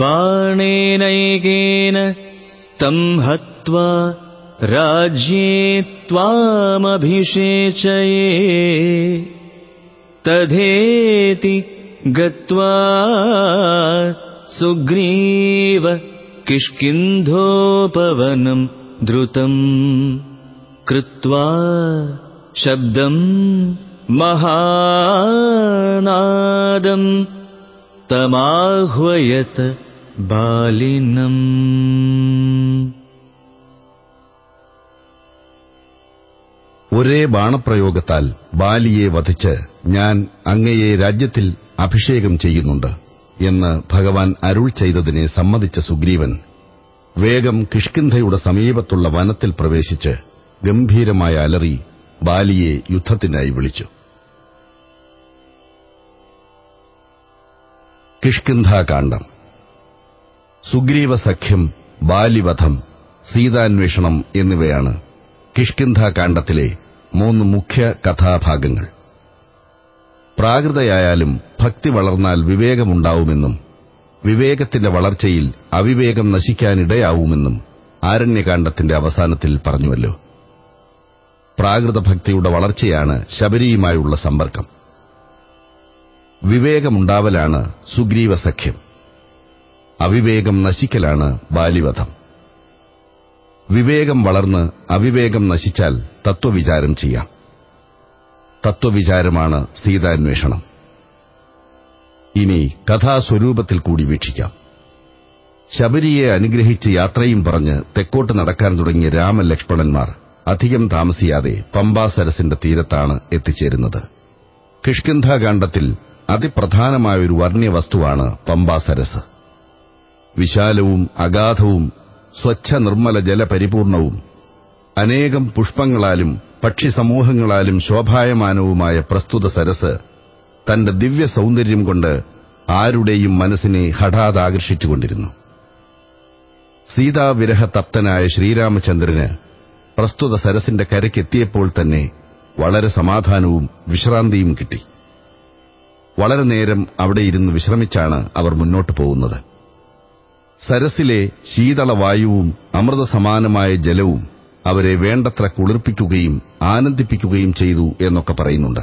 बाणेनैकेन तम् हत्वा राज्ये त्वामभिषेचये तथेति गत्वा सुग्रीव किष्किन्धोपवनम् द्रुतम् कृत्वा शब्दम् महानादम् तमाह्वयत ബാലിനം. ഒരേ ബാണപ്രയോഗത്താൽ ബാലിയെ വധിച്ച് ഞാൻ അങ്ങയെ രാജ്യത്തിൽ അഭിഷേകം ചെയ്യുന്നുണ്ട് എന്ന് ഭഗവാൻ അരുൾ ചെയ്തതിനെ സമ്മതിച്ച സുഗ്രീവൻ വേഗം കിഷ്കിന്ധയുടെ സമീപത്തുള്ള വനത്തിൽ പ്രവേശിച്ച് ഗംഭീരമായ അലറി ബാലിയെ യുദ്ധത്തിനായി വിളിച്ചു. കിഷ്കിന്ധാകാന്ഡം. സുഗ്രീവ സഖ്യം ബാലിവധം സീതാന്വേഷണം എന്നിവയാണ് കിഷ്കിന്ധാകാന്ഡത്തിലെ മൂന്ന് മുഖ്യ കഥാഭാഗങ്ങൾ. പ്രാകൃതയായാലും ഭക്തി വളർന്നാൽ വിവേകമുണ്ടാവുമെന്നും വിവേകത്തിന്റെ വളർച്ചയിൽ അവിവേകം നശിക്കാനിടയാവുമെന്നും ആരണ്യകാന്ഡത്തിന്റെ അവസാനത്തിൽ പറഞ്ഞുവല്ലോ. പ്രാകൃത ഭക്തിയുടെ വളർച്ചയാണ് ശബരിയുമായുള്ള സമ്പർക്കം. വിവേകമുണ്ടാവലാണ് സുഗ്രീവ സഖ്യം അവിവേകം നശിക്കലാണ് ബാലിവധം. വിവേകം വളർന്ന് അവിവേകം നശിച്ചാൽ തത്വവിചാരം ചെയ്യാം. തത്വവിചാരമാണ് സീതാന്വേഷണം ഇനി കഥാസ്വരൂപത്തിൽ കൂടി വീക്ഷിക്കാം. ശബരിയെ അനുഗ്രഹിച്ച് യാത്രയും പറഞ്ഞ് തെക്കോട്ട് നടക്കാൻ തുടങ്ങിയ രാമലക്ഷ്മണന്മാർ അധികം താമസിയാതെ പമ്പാസരസിന്റെ തീരത്താണ് എത്തിച്ചേരുന്നത്. കിഷ്കിന്ധാകാന്ഡത്തിൽ അതിപ്രധാനമായൊരു വർണ്യവസ്തുവാണ് പമ്പാസരസ്. വിശാലവും അഗാധവും സ്വച്ഛ നിർമ്മല ജലപരിപൂർണവും. അനേകം പുഷ്പങ്ങളാലും പക്ഷിസമൂഹങ്ങളാലും ശോഭായമാനവുമായ പ്രസ്തുത സരസ് തന്റെ ദിവ്യ സൗന്ദര്യം കൊണ്ട് ആരുടെയും മനസ്സിനെ ഹഠാത് ആകർഷിച്ചുകൊണ്ടിരുന്നു സീതാവിരഹതപ്തനായ ശ്രീരാമചന്ദ്രന് പ്രസ്തുത സരസിന്റെ കരയ്ക്കെത്തിയപ്പോൾ തന്നെ വളരെ സമാധാനവും വിശ്രാന്തിയും കിട്ടി. വളരെ നേരം അവിടെ ഇരുന്ന് വിശ്രമിച്ചാണ് അവർ മുന്നോട്ടു പോകുന്നത്. സരസിലെ ശീതളവായുവും അമൃതസമാനമായ ജലവും അവരെ വേണ്ടത്ര കുളിർപ്പിക്കുകയും ആനന്ദിപ്പിക്കുകയും ചെയ്തു എന്നൊക്കെ പറയുന്നുണ്ട്.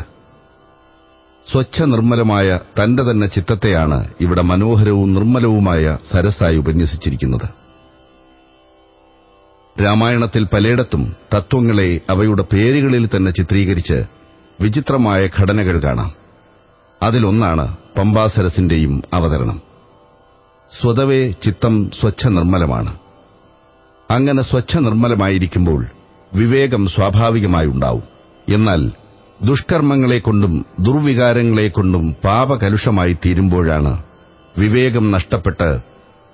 സ്വച്ഛ നിർമ്മലമായ തന്റെ തന്നെ ചിത്തത്തെയാണ് ഇവിടെ മനോഹരവും നിർമ്മലവുമായ സരസായി ഉപന്യസിച്ചിരിക്കുന്നത്. രാമായണത്തിൽ പലയിടത്തും തത്വങ്ങളെ അവയുടെ പേരുകളിൽ തന്നെ ചിത്രീകരിച്ച് വിചിത്രമായ ഘടനകൾ കാണാം. അതിലൊന്നാണ് പമ്പാസരസിന്റെയും അവതരണം. സ്വതവേ ചിത്തം സ്വച്ഛ നിർമ്മലമാണ് അങ്ങനെ സ്വച്ഛ നിർമ്മലമായിരിക്കുമ്പോൾ വിവേകം സ്വാഭാവികമായി ഉണ്ടാവും എന്നാൽ ദുഷ്കർമ്മങ്ങളെക്കൊണ്ടും ദുർവികാരങ്ങളെക്കൊണ്ടും പാപകലുഷമായി തീരുമ്പോഴാണ് വിവേകം നഷ്ടപ്പെട്ട്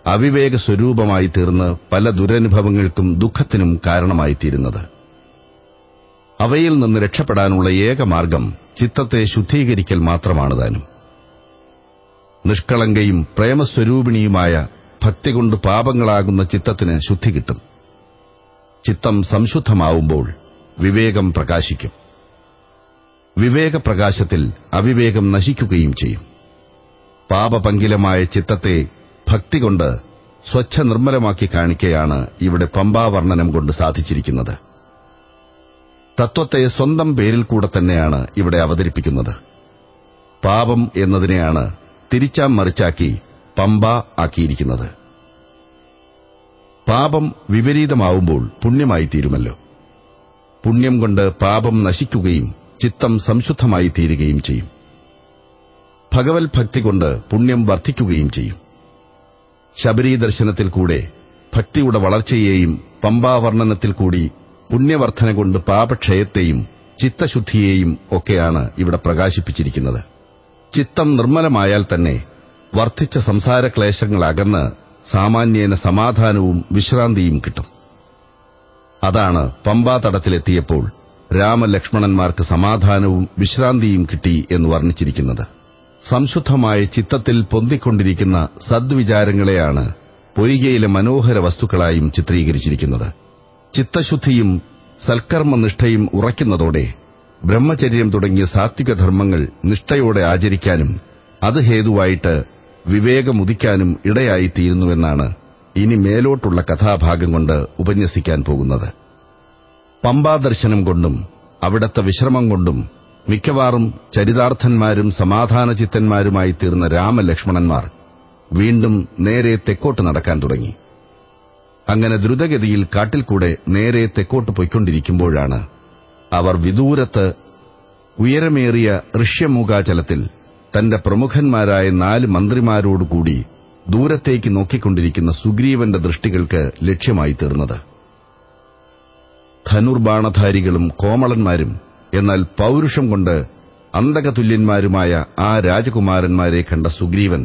അവിവേക സ്വരൂപമായി തീർന്ന് പല ദുരനുഭവങ്ങൾക്കും ദുഃഖത്തിനും കാരണമായി തീരുന്നത് അവയിൽ നിന്ന് രക്ഷപ്പെടാനുള്ള ഏക മാർഗം ചിത്തത്തെ ശുദ്ധീകരിക്കൽ മാത്രമാണ് താനും. നിഷ്കളങ്കയും പ്രേമസ്വരൂപിണിയുമായ ഭക്തി കൊണ്ട് പാപങ്ങളാകുന്ന ചിത്തത്തിന് ശുദ്ധി കിട്ടും. ചിത്തം സംശുദ്ധമാവുമ്പോൾ വിവേകം പ്രകാശിക്കും. വിവേകപ്രകാശത്തിൽ അവിവേകം നശിക്കുകയും ചെയ്യും. പാപപങ്കിലമായ ചിത്തത്തെ ഭക്തി കൊണ്ട് സ്വച്ഛ നിർമ്മലമാക്കി കാണിക്കയാണ് ഇവിടെ പമ്പാവർണനം കൊണ്ട് സാധിച്ചിരിക്കുന്നത്. തത്വത്തെ സ്വന്തം പേരിൽ കൂടെ തന്നെയാണ് ഇവിടെ അവതരിപ്പിക്കുന്നത്. പാപം എന്നതിനെയാണ് തിരിച്ചാം മറിച്ചാക്കി പമ്പ ആക്കിയിരിക്കുന്നത്. പാപം വിപരീതമാവുമ്പോൾ പുണ്യമായി തീരുമല്ലോ പുണ്യം കൊണ്ട് പാപം നശിക്കുകയും ചിത്തം സംശുദ്ധമായി തീരുകയും ചെയ്യും. ഭഗവത് ഭക്തി കൊണ്ട് പുണ്യം വർദ്ധിക്കുകയും ചെയ്യും. ശബരി ദർശനത്തിൽ കൂടെ ഭക്തിയുടെ വളർച്ചയെയും പമ്പാവർണനത്തിൽ കൂടി പുണ്യവർദ്ധന കൊണ്ട് പാപക്ഷയത്തെയും ചിത്തശുദ്ധിയെയും ഒക്കെയാണ് ഇവിടെ പ്രകാശിപ്പിച്ചിരിക്കുന്നത്. ചിത്തം നിർമ്മലമായാൽ തന്നെ വർദ്ധിച്ച സംസാരക്ലേശങ്ങൾ അകന്ന് സാമാന്യേന സമാധാനവും വിശ്രാന്തിയും കിട്ടും. അതാണ് പമ്പാതടത്തിലെത്തിയപ്പോൾ രാമലക്ഷ്മണന്മാർക്ക് സമാധാനവും വിശ്രാന്തിയും കിട്ടി എന്ന് വർണിച്ചിരിക്കുന്നത്. സംശുദ്ധമായ ചിത്തത്തിൽ പൊന്തിക്കൊണ്ടിരിക്കുന്ന സദ്വിചാരങ്ങളെയാണ് പൊയ്കയിലെ മനോഹര വസ്തുക്കളായും ചിത്രീകരിച്ചിരിക്കുന്നത്. ചിത്തശുദ്ധിയും സൽക്കർമ്മനിഷ്ഠയും ഉറയ്ക്കുന്നതോടെ ബ്രഹ്മചര്യം തുടങ്ങിയ സാത്വിക ധർമ്മങ്ങൾ നിഷ്ഠയോടെ ആചരിക്കാനും അത് ഹേതുവായിട്ട് വിവേകമുദിക്കാനും ഇടയായിത്തീരുന്നുവെന്നാണ് ഇനി മേലോട്ടുള്ള കഥാഭാഗം കൊണ്ട് ഉപന്യസിക്കാൻ പോകുന്നത്. പമ്പാദർശനം കൊണ്ടും അവിടത്തെ വിശ്രമം കൊണ്ടും മിക്കവാറും ചരിതാർത്ഥന്മാരും സമാധാനചിത്തന്മാരുമായി തീർന്ന രാമലക്ഷ്മണന്മാർ വീണ്ടും നേരെ തെക്കോട്ട് നടക്കാൻ തുടങ്ങി. അങ്ങനെ ദ്രുതഗതിയിൽ കാട്ടിൽ കൂടെ നേരെ തെക്കോട്ട് പൊയ്ക്കൊണ്ടിരിക്കുമ്പോഴാണ് അവർ വിദൂരത്ത് ഉയരമേറിയ ഋഷ്യമൂകാചലത്തിൽ തന്റെ പ്രമുഖന്മാരായ നാല് മന്ത്രിമാരോടുകൂടി ദൂരത്തേക്ക് നോക്കിക്കൊണ്ടിരിക്കുന്ന സുഗ്രീവന്റെ ദൃഷ്ടികൾക്ക് ലക്ഷ്യമായി തീർന്നത്. ധനുർബാണധാരികളും കോമളന്മാരും എന്നാൽ പൗരുഷം കൊണ്ട് അന്തകതുല്യന്മാരുമായ ആ രാജകുമാരന്മാരെ കണ്ട സുഗ്രീവൻ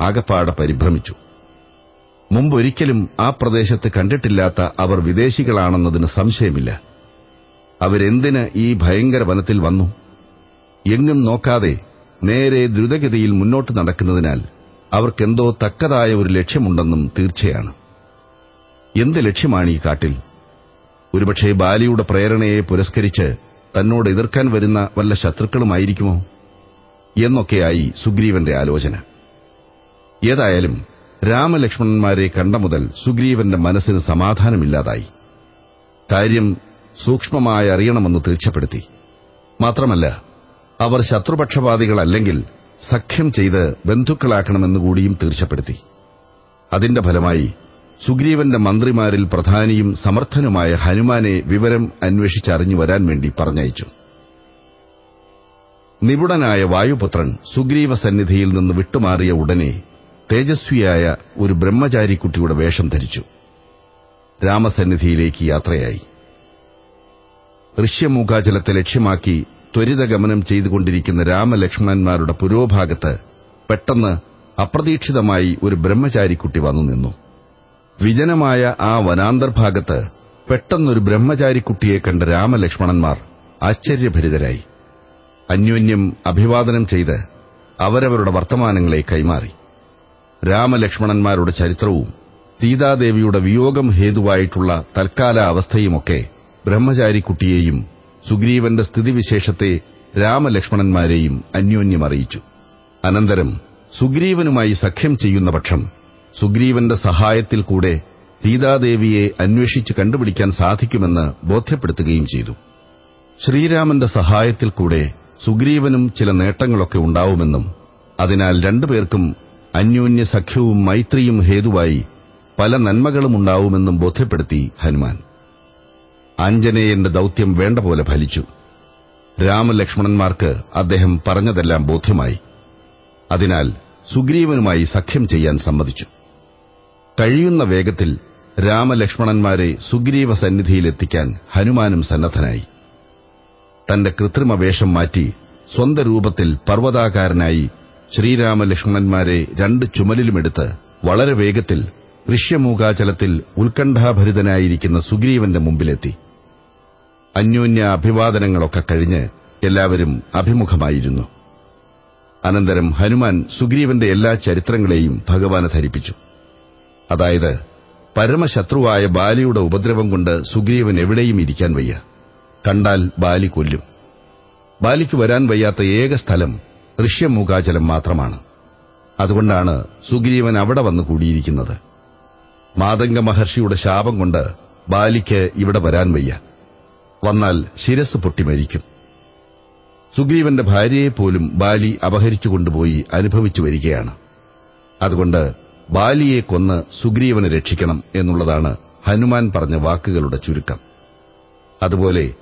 ആകപ്പാടെ പരിഭ്രമിച്ചു. മുമ്പൊരിക്കലും ആ പ്രദേശത്ത് കണ്ടിട്ടില്ലാത്ത അവർ വിദേശികളാണെന്നതിന് സംശയമില്ല. അവരെന്തിന് ഈ ഭയങ്കര വനത്തിൽ വന്നു? എങ്ങും നോക്കാതെ നേരെ ദ്രുതഗതിയിൽ മുന്നോട്ട് നടക്കുന്നതിനാൽ അവർക്കെന്തോ തക്കതായ ഒരു ലക്ഷ്യമുണ്ടെന്നും തീർച്ചയാണ്. എന്ത് ലക്ഷ്യമാണ് ഈ കാട്ടിൽ? ഒരുപക്ഷെ ബാലിയുടെ പ്രേരണയെ പുരസ്കരിച്ച് തന്നോട് എതിർക്കാൻ വരുന്ന വല്ല ശത്രുക്കളുമായിരിക്കുമോ? എന്നൊക്കെയായി സുഗ്രീവന്റെ ആലോചന. ഏതായാലും രാമലക്ഷ്മണന്മാരെ കണ്ട മുതൽ സുഗ്രീവന്റെ മനസ്സിന് സമാധാനമില്ലാതായി. കാര്യം സൂക്ഷ്മമായി അറിയണമെന്ന് തീർച്ചപ്പെടുത്തി. മാത്രമല്ല അവർ ശത്രുപക്ഷപാതികളല്ലെങ്കിൽ സഖ്യം ചെയ്ത് ബന്ധുക്കളാക്കണമെന്നുകൂടിയും തീർച്ചപ്പെടുത്തി. അതിന്റെ ഫലമായി സുഗ്രീവന്റെ മന്ത്രിമാരിൽ പ്രധാനിയും സമർത്ഥനുമായ ഹനുമാനെ വിവരം അന്വേഷിച്ചറിഞ്ഞു വരാൻ വേണ്ടി പറഞ്ഞയച്ചു. നിപുണനായ വായുപുത്രൻ സുഗ്രീവ സന്നിധിയിൽ നിന്ന് വിട്ടുമാറിയ ഉടനെ തേജസ്വിയായ ഒരു ബ്രഹ്മചാരിക്കുട്ടിയുടെ വേഷം ധരിച്ചു. രാമസന്നിധിയിലേക്ക് യാത്രയായി. ഋഷ്യമൂകാചലത്തെ ലക്ഷ്യമാക്കി ത്വരിതഗമനം ചെയ്തുകൊണ്ടിരിക്കുന്ന രാമലക്ഷ്മണന്മാരുടെ പുരോഭാഗത്ത് പെട്ടെന്ന് അപ്രതീക്ഷിതമായി ഒരു ബ്രഹ്മചാരിക്കുട്ടി വന്നു നിന്നു. വിജനമായ ആ വനാന്തർഭാഗത്ത് പെട്ടെന്നൊരു ബ്രഹ്മചാരിക്കുട്ടിയെ കണ്ട രാമലക്ഷ്മണന്മാർ ആശ്ചര്യഭരിതരായി. അന്യോന്യം അഭിവാദനം ചെയ്ത് അവരവരുടെ വർത്തമാനങ്ങളെ കൈമാറി. രാമലക്ഷ്മണന്മാരുടെ ചരിത്രവും സീതാദേവിയുടെ വിയോഗം ഹേതുവായിട്ടുള്ള തൽക്കാല അവസ്ഥയുമൊക്കെ ബ്രഹ്മചാരിക്കുട്ടിയെയും സുഗ്രീവന്റെ സ്ഥിതിവിശേഷത്തെ രാമലക്ഷ്മണന്മാരെയും അന്യോന്യം അറിയിച്ചു. അനന്തരം സുഗ്രീവനുമായി സഖ്യം ചെയ്യുന്ന പക്ഷം സുഗ്രീവന്റെ സഹായത്തിൽ കൂടെ സീതാദേവിയെ അന്വേഷിച്ച് കണ്ടുപിടിക്കാൻ സാധിക്കുമെന്ന് ബോധ്യപ്പെടുത്തുകയും ചെയ്തു. ശ്രീരാമന്റെ സഹായത്തിൽ കൂടെ സുഗ്രീവനും ചില നേട്ടങ്ങളൊക്കെ ഉണ്ടാവുമെന്നും അതിനാൽ രണ്ടുപേർക്കും അന്യോന്യ സഖ്യവും മൈത്രിയും ഹേതുവായി പല നന്മകളും ഉണ്ടാവുമെന്നും ബോധ്യപ്പെടുത്തി ഹനുമാൻ. ആഞ്ജനേയന്റെ ദൌത്യം വേണ്ട പോലെ ഫലിച്ചു. രാമലക്ഷ്മണന്മാർക്ക് അദ്ദേഹം പറഞ്ഞതെല്ലാം ബോധ്യമായി. അതിനാൽ സുഗ്രീവനുമായി സഖ്യം ചെയ്യാൻ സമ്മതിച്ചു. കഴിയുന്ന വേഗത്തിൽ രാമലക്ഷ്മണന്മാരെ സുഗ്രീവ സന്നിധിയിലെത്തിക്കാൻ ഹനുമാനും സന്നദ്ധനായി. തന്റെ കൃത്രിമ വേഷം മാറ്റി സ്വന്ത രൂപത്തിൽ പർവതാകാരനായി ശ്രീരാമലക്ഷ്മണന്മാരെ രണ്ട് ചുമലിലുമെടുത്ത് വളരെ വേഗത്തിൽ ഋഷ്യമൂകാചലത്തിൽ ഉത്കണ്ഠാഭരിതനായിരിക്കുന്ന സുഗ്രീവന്റെ മുമ്പിലെത്തി. അന്യോന്യ അഭിവാദനങ്ങളൊക്കെ കഴിഞ്ഞ് എല്ലാവരും അഭിമുഖമായിരുന്നു. അനന്തരം ഹനുമാൻ സുഗ്രീവന്റെ എല്ലാ ചരിത്രങ്ങളെയും ഭഗവാന് ധരിപ്പിച്ചു. അതായത് പരമശത്രുവായ ബാലിയുടെ ഉപദ്രവം കൊണ്ട് സുഗ്രീവൻ എവിടെയും ഇരിക്കാൻ വയ്യ. കണ്ടാൽ ബാലി കൊല്ലും. ബാലിക്ക് വരാൻ വയ്യാത്ത ഏക സ്ഥലം ഋഷ്യമൂകാചലം മാത്രമാണ്. അതുകൊണ്ടാണ് സുഗ്രീവൻ അവിടെ വന്നു കൂടിയിരിക്കുന്നത്. മാതംഗ മഹർഷിയുടെ ശാപം കൊണ്ട് ബാലിക്ക് ഇവിടെ വരാൻ വയ്യ. വന്നാൽ ശിരസ് പൊട്ടി മരിക്കും. സുഗ്രീവന്റെ ഭാര്യയെപ്പോലും ബാലി അപഹരിച്ചുകൊണ്ടുപോയി അനുഭവിച്ചു വരികയാണ്. അതുകൊണ്ട് ബാലിയെ കൊന്ന് സുഗ്രീവനെ രക്ഷിക്കണം എന്നുള്ളതാണ് ഹനുമാൻ പറഞ്ഞ വാക്കുകളുടെ ചുരുക്കം. അതുപോലെ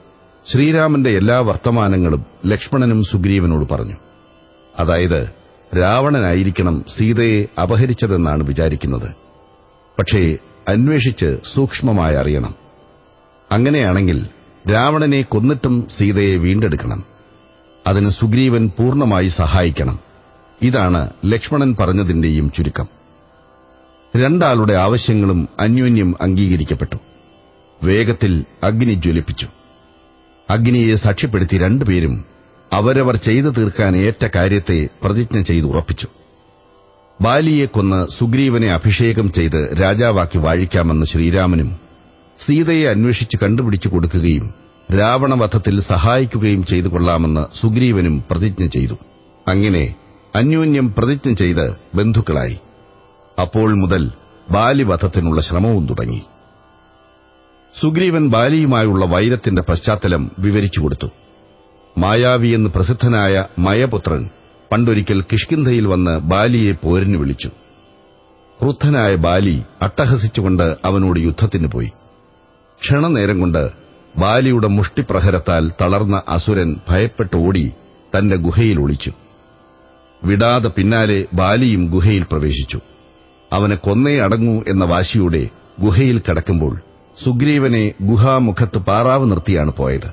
ശ്രീരാമന്റെ എല്ലാ വർത്തമാനങ്ങളും ലക്ഷ്മണനും സുഗ്രീവനോട് പറഞ്ഞു. അതായത് രാവണനായിരിക്കണം സീതയെ അപഹരിച്ചതെന്നാണ് വിചാരിക്കുന്നത്. പക്ഷേ അന്വേഷിച്ച് സൂക്ഷ്മമായി അറിയണം. അങ്ങനെയാണെങ്കിൽ രാവണനെ കൊന്നിട്ടും സീതയെ വീണ്ടെടുക്കണം. അതിന് സുഗ്രീവൻ പൂർണമായി സഹായിക്കണം. ഇതാണ് ലക്ഷ്മണൻ പറഞ്ഞതിന്റെയും ചുരുക്കം. രണ്ടാളുടെ ആവശ്യങ്ങളും അന്യോന്യം അംഗീകരിക്കപ്പെട്ടു. വേഗത്തിൽ അഗ്നി ജ്വലിപ്പിച്ചു. അഗ്നിയെ സാക്ഷ്യപ്പെടുത്തി രണ്ടുപേരും അവരവർ ചെയ്തു തീർക്കാൻ ഏറ്റ കാര്യത്തെ പ്രതിജ്ഞ ചെയ്ത് ഉറപ്പിച്ചു. ബാലിയെ കൊന്ന് സുഗ്രീവനെ അഭിഷേകം ചെയ്ത് രാജാവാക്കി വാഴിക്കാമെന്ന് ശ്രീരാമനും സീതയെ അന്വേഷിച്ച് കണ്ടുപിടിച്ചു കൊടുക്കുകയും രാവണവധത്തിൽ സഹായിക്കുകയും ചെയ്തു കൊള്ളാമെന്ന് സുഗ്രീവനും പ്രതിജ്ഞ ചെയ്തു. അങ്ങനെ അന്യോന്യം പ്രതിജ്ഞ ചെയ്ത് ബന്ധുക്കളായി. അപ്പോൾ മുതൽ ബാലിവധത്തിനുള്ള ശ്രമവും തുടങ്ങി. സുഗ്രീവൻ ബാലിയുമായുള്ള വൈരത്തിന്റെ പശ്ചാത്തലം വിവരിച്ചുകൊടുത്തു മായാവി എന്ന് പ്രസിദ്ധനായ മയപുത്രൻ പണ്ടൊരിക്കൽ കിഷ്കിന്ധയിൽ വന്ന് ബാലിയെ പോരിന് വിളിച്ചു. ക്രുദ്ധനായ ബാലി അട്ടഹസിച്ചുകൊണ്ട് അവനോട് യുദ്ധത്തിന് പോയി. ക്ഷണനേരം കൊണ്ട് ബാലിയുടെ മുഷ്ടിപ്രഹരത്താൽ തളർന്ന അസുരൻ ഭയപ്പെട്ട് ഓടി തന്റെ ഗുഹയിൽ ഒളിച്ചു. വിടാതെ പിന്നാലെ ബാലിയും ഗുഹയിൽ പ്രവേശിച്ചു. അവനെ കൊന്നേ അടങ്ങൂ എന്ന വാശിയുടെ ഗുഹയിൽ കടക്കുമ്പോൾ സുഗ്രീവനെ ഗുഹാമുഖത്ത് പാറാവ് നിർത്തിയാണ് പോയത്.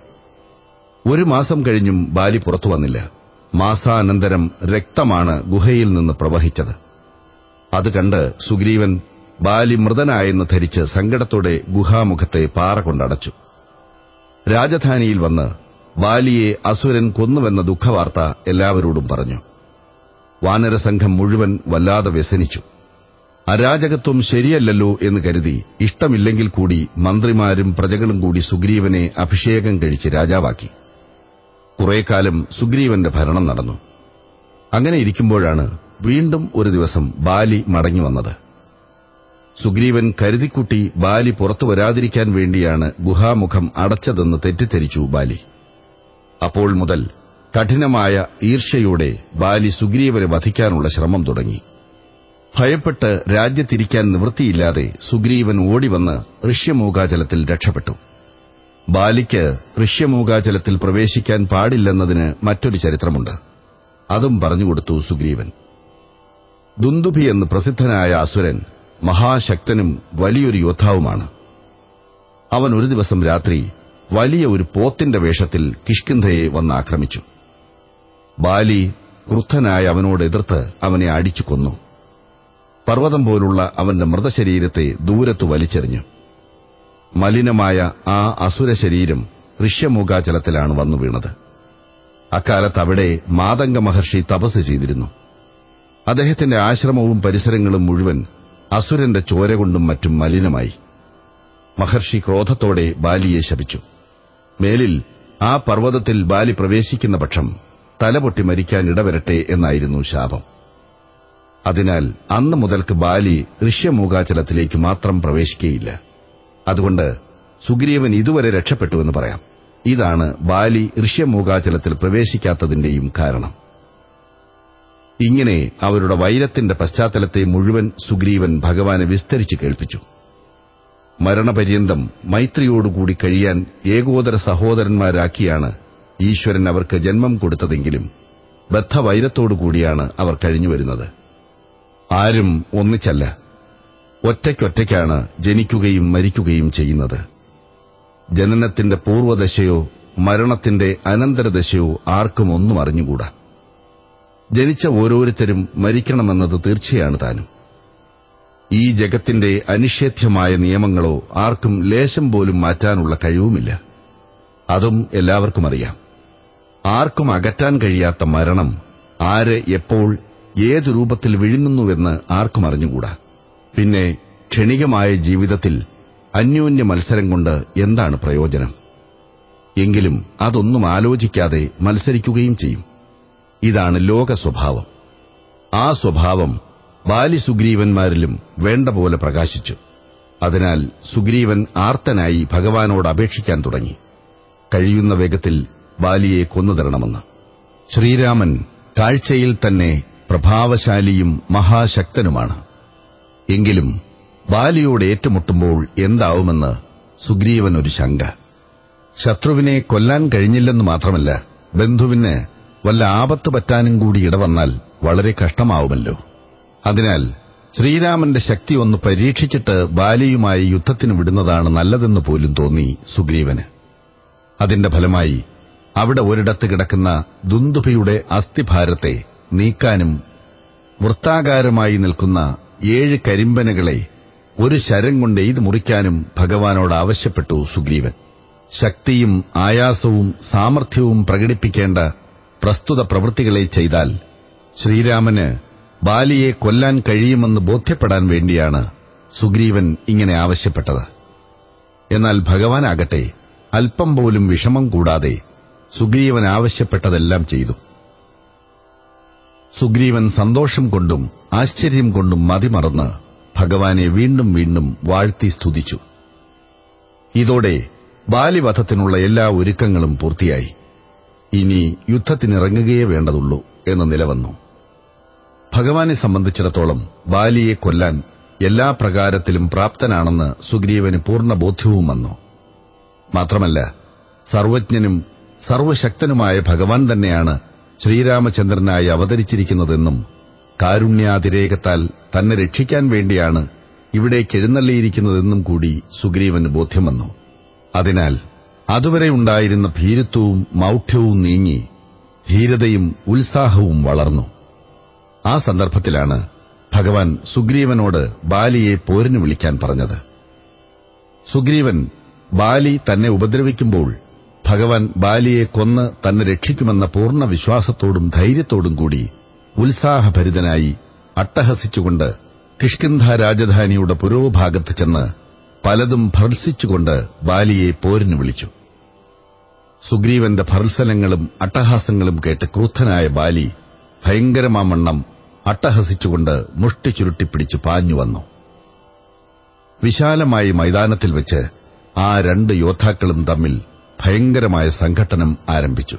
ഒരു മാസം കഴിഞ്ഞും ബാലി പുറത്തു വന്നില്ല. മാസാനന്തരം രക്തമാണ് ഗുഹയിൽ നിന്ന് പ്രവഹിച്ചത്. അത് കണ്ട് സുഗ്രീവൻ ബാലി മൃതനായെന്ന് ധരിച്ച് സങ്കടത്തോടെ ഗുഹാമുഖത്തെ പാറ കൊണ്ടടച്ചു. രാജധാനിയിൽ വന്ന് ബാലിയെ അസുരൻ കൊന്നുവെന്ന ദുഃഖവാർത്ത എല്ലാവരോടും പറഞ്ഞു. വാനരസംഘം മുഴുവൻ വല്ലാതെ വ്യസനിച്ചു. അരാജകത്വം ശരിയല്ലല്ലോ എന്ന് കരുതി ഇഷ്ടമില്ലെങ്കിൽ കൂടി മന്ത്രിമാരും പ്രജകളും കൂടി സുഗ്രീവനെ അഭിഷേകം കഴിച്ച് രാജാവാക്കി. കുറേക്കാലം സുഗ്രീവന്റെ ഭരണം നടന്നു. അങ്ങനെ ഇരിക്കുമ്പോഴാണ് വീണ്ടും ഒരു ദിവസം ബാലി മടങ്ങി വന്നത്. സുഗ്രീവൻ കരുതിക്കുട്ടി ബാലി പുറത്തു വരാതിരിക്കാൻ വേണ്ടിയാണ് ഗുഹാമുഖം അടച്ചതെന്ന് തെറ്റിദ്ധരിച്ചു ബാലി. അപ്പോൾ മുതൽ കഠിനമായ ഈർഷ്യയോടെ ബാലി സുഗ്രീവനെ വധിക്കാനുള്ള ശ്രമം തുടങ്ങി. ഭയപ്പെട്ട് രാജ്യത്തിരിക്കാൻ നിവൃത്തിയില്ലാതെ സുഗ്രീവൻ ഓടിവന്ന് ഋഷ്യമൂകാചലത്തിൽ രക്ഷപ്പെട്ടു. ബാലിക്ക് ഋഷ്യമൂകാചലത്തിൽ പ്രവേശിക്കാൻ പാടില്ലെന്നതിന് മറ്റൊരു ചരിത്രമുണ്ട്. അതും പറഞ്ഞുകൊടുത്തു സുഗ്രീവൻ. ദുന്ദുഭി എന്ന് പ്രസിദ്ധനായ അസുരൻ മഹാശക്തനും വലിയൊരു യോദ്ധാവുമാണ്. അവൻ ഒരു ദിവസം രാത്രി വലിയ ഒരു പോത്തിന്റെ വേഷത്തിൽ കിഷ്കിന്ധയെ വന്ന് ആക്രമിച്ചു. ബാലി ക്രുദ്ധനായ അവനോട് എതിർത്ത് അവനെ അടിച്ചു കൊന്നു. പർവതം പോലുള്ള അവന്റെ മൃതശരീരത്തെ ദൂരത്തു വലിച്ചെറിഞ്ഞു. മലിനമായ ആ അസുര ശരീരം വന്നു വീണത്. അക്കാലത്ത് അവിടെ മാതംഗ മഹർഷി തപസ് ചെയ്തിരുന്നു. അദ്ദേഹത്തിന്റെ ആശ്രമവും പരിസരങ്ങളും മുഴുവൻ അസുരന്റെ ചോര കൊണ്ടും മറ്റും മലിനമായി. മഹർഷി ക്രോധത്തോടെ ബാലിയെ ശപിച്ചു. മേലിൽ ആ പർവതത്തിൽ ബാലി പ്രവേശിക്കുന്ന പക്ഷം തലപൊട്ടി മരിക്കാൻ ഇടവരട്ടെ എന്നായിരുന്നു ശാപം. അതിനാൽ അന്ന് മുതൽക്ക് ബാലി ഋഷ്യമൂകാചലത്തിലേക്ക് മാത്രം പ്രവേശിക്കുകയില്ല അതുകൊണ്ട് സുഗ്രീവൻ ഇതുവരെ രക്ഷപ്പെട്ടുവെന്ന് പറയാം. ഇതാണ് ബാലി ഋഷ്യമൂകാചലത്തിൽ പ്രവേശിക്കാത്തതിന്റെയും കാരണം. ഇങ്ങനെ അവരുടെ വൈരത്തിന്റെ പശ്ചാത്തലത്തെ മുഴുവൻ സുഗ്രീവൻ ഭഗവാനെ വിസ്തരിച്ച് കേൾപ്പിച്ചു. മരണപര്യന്തം മൈത്രിയോടുകൂടി കഴിയാൻ ഏകോദര സഹോദരന്മാരാക്കിയാണ് ഈശ്വരൻ അവർക്ക് ജന്മം കൊടുത്തതെങ്കിലും ബദ്ധവൈരത്തോടുകൂടിയാണ് അവർ കഴിഞ്ഞുവരുന്നത്. ആരും ഒന്നിച്ചല്ല. ഒറ്റയ്ക്കൊറ്റയ്ക്കാണ് ജനിക്കുകയും മരിക്കുകയും ചെയ്യുന്നത്. ജനനത്തിന്റെ പൂർവദശയോ മരണത്തിന്റെ അനന്തരദശയോ ആർക്കും ഒന്നും അറിഞ്ഞുകൂടാ. ജനിച്ച ഓരോരുത്തരും മരിക്കണമെന്നത് തീർച്ചയാണ് താനും. ഈ ജഗത്തിന്റെ അനിഷേധ്യമായ നിയമങ്ങളോ ആർക്കും ലേശം പോലും മാറ്റാനുള്ള കഴിവുമില്ല. അതും എല്ലാവർക്കും അറിയാം. ആർക്കും അകറ്റാൻ കഴിയാത്ത മരണം ആര് എപ്പോൾ ഏതു രൂപത്തിൽ വിഴുങ്ങുന്നുവെന്ന് ആർക്കും അറിഞ്ഞുകൂടാ. പിന്നെ ക്ഷണികമായ ജീവിതത്തിൽ അന്യോന്യ മത്സരം കൊണ്ട് എന്താണ് പ്രയോജനം? എങ്കിലും അതൊന്നും ആലോചിക്കാതെ മത്സരിക്കുകയും ചെയ്യും. ഇതാണ് ലോക സ്വഭാവം. ആ സ്വഭാവം ബാലി സുഗ്രീവന്മാരിലും വേണ്ട പോലെ പ്രകാശിച്ചു. അതിനാൽ സുഗ്രീവൻ ആർത്തനായി ഭഗവാനോട് അപേക്ഷിക്കാൻ തുടങ്ങി. കഴിയുന്ന വേഗത്തിൽ ബാലിയെ കൊന്നുതരണമെന്ന്. ശ്രീരാമൻ കാഴ്ചയിൽ തന്നെ പ്രഭാവശാലിയും മഹാശക്തനുമാണ്. എങ്കിലും ബാലിയോട് ഏറ്റുമുട്ടുമ്പോൾ എന്താവുമെന്ന് സുഗ്രീവൻ ഒരു ശങ്ക. ശത്രുവിനെ കൊല്ലാൻ കഴിഞ്ഞില്ലെന്ന് മാത്രമല്ല ബന്ധുവിന് വല്ല ആപത്ത് പറ്റാനും കൂടി ഇടവന്നാൽ വളരെ കഷ്ടമാവുമല്ലോ. അതിനാൽ ശ്രീരാമന്റെ ശക്തി ഒന്ന് പരീക്ഷിച്ചിട്ട് ബാലിയുമായി യുദ്ധത്തിന് വിടുന്നതാണ് നല്ലതെന്ന് പോലും തോന്നി സുഗ്രീവന്. അതിന്റെ ഫലമായി അവിടെ ഒരിടത്ത് കിടക്കുന്ന ദുന്ദുഭയുടെ അസ്ഥിഭാരത്തെ നീക്കാനും വൃത്താകാരമായി നിൽക്കുന്ന ഏഴ് കരിമ്പനകളെ ഒരു ശരം കൊണ്ട് എയ്ത് മുറിക്കാനും ഭഗവാനോട് ആവശ്യപ്പെട്ടു സുഗ്രീവൻ. ശക്തിയും ആയാസവും സാമർഥ്യവും പ്രകടിപ്പിക്കേണ്ട പ്രസ്തുത പ്രവൃത്തികളെ ചെയ്താൽ ശ്രീരാമന് ബാലിയെ കൊല്ലാൻ കഴിയുമെന്ന് ബോധ്യപ്പെടാൻ വേണ്ടിയാണ് സുഗ്രീവൻ ഇങ്ങനെ ആവശ്യപ്പെട്ടത്. എന്നാൽ ഭഗവാനാകട്ടെ അല്പം പോലും വിഷമം കൂടാതെ സുഗ്രീവൻ ആവശ്യപ്പെട്ടതെല്ലാം ചെയ്തു. സുഗ്രീവൻ സന്തോഷം കൊണ്ടും ആശ്ചര്യം കൊണ്ടും മതിമറന്ന് ഭഗവാനെ വീണ്ടും വീണ്ടും വാഴ്ത്തി സ്തുതിച്ചു. ഇതോടെ ബാലിവധത്തിനുള്ള എല്ലാ ഒരുക്കങ്ങളും പൂർത്തിയായി. ഇനി യുദ്ധത്തിനിറങ്ങുകയേ വേണ്ടതുള്ളൂ എന്ന നിലവന്നു ഭഗവാനെ സംബന്ധിച്ചിടത്തോളം ബാലിയെ കൊല്ലാൻ എല്ലാ പ്രകാരത്തിലും പ്രാപ്തനാണെന്ന് സുഗ്രീവന് പൂർണ ബോധ്യവും വന്നു. മാത്രമല്ല സർവജ്ഞനും സർവശക്തനുമായ ഭഗവാൻ തന്നെയാണ് ശ്രീരാമചന്ദ്രനായി അവതരിച്ചിരിക്കുന്നതെന്നും കാരുണ്യാതിരേകത്താൽ തന്നെ രക്ഷിക്കാൻ വേണ്ടിയാണ് ഇവിടേക്ക് എഴുന്നള്ളിയിരിക്കുന്നതെന്നും കൂടി സുഗ്രീവന് ബോധ്യം വന്നു. അതിനാൽ അതുവരെ ഉണ്ടായിരുന്ന ഭീരുത്വവും മൗഢ്യവും നീങ്ങി ധീരതയും ഉത്സാഹവും വളർന്നു. ആ സന്ദർഭത്തിലാണ് ഭഗവാൻ സുഗ്രീവനോട് ബാലിയെ പോരിന് വിളിക്കാൻ പറഞ്ഞത്. സുഗ്രീവൻ ബാലി തന്നെ ഉപദ്രവിക്കുമ്പോൾ ഭഗവാൻ ബാലിയെ കൊന്ന് തന്നെ രക്ഷിക്കുമെന്ന പൂർണ വിശ്വാസത്തോടും ധൈര്യത്തോടും കൂടി ഉത്സാഹഭരിതനായി അട്ടഹസിച്ചുകൊണ്ട് കിഷ്കിന്ധ രാജധാനിയുടെ പുരോഭാഗത്ത് ചെന്ന് പലതും ഭർത്സിച്ചുകൊണ്ട് ബാലിയെ പോരിന് വിളിച്ചു. സുഗ്രീവന്റെ ഭർസനങ്ങളും അട്ടഹാസങ്ങളും കേട്ട് ക്രുദ്ധനായ ബാലി ഭയങ്കരമാമണ്ണം അട്ടഹസിച്ചുകൊണ്ട് മുഷ്ടി ചുരുട്ടിപ്പിടിച്ച് പാഞ്ഞുവന്നു വിശാലമായ മൈതാനത്തിൽ വെച്ച് ആ രണ്ട് യോദ്ധാക്കളും തമ്മിൽ ഭയങ്കരമായ സംഘട്ടനം ആരംഭിച്ചു.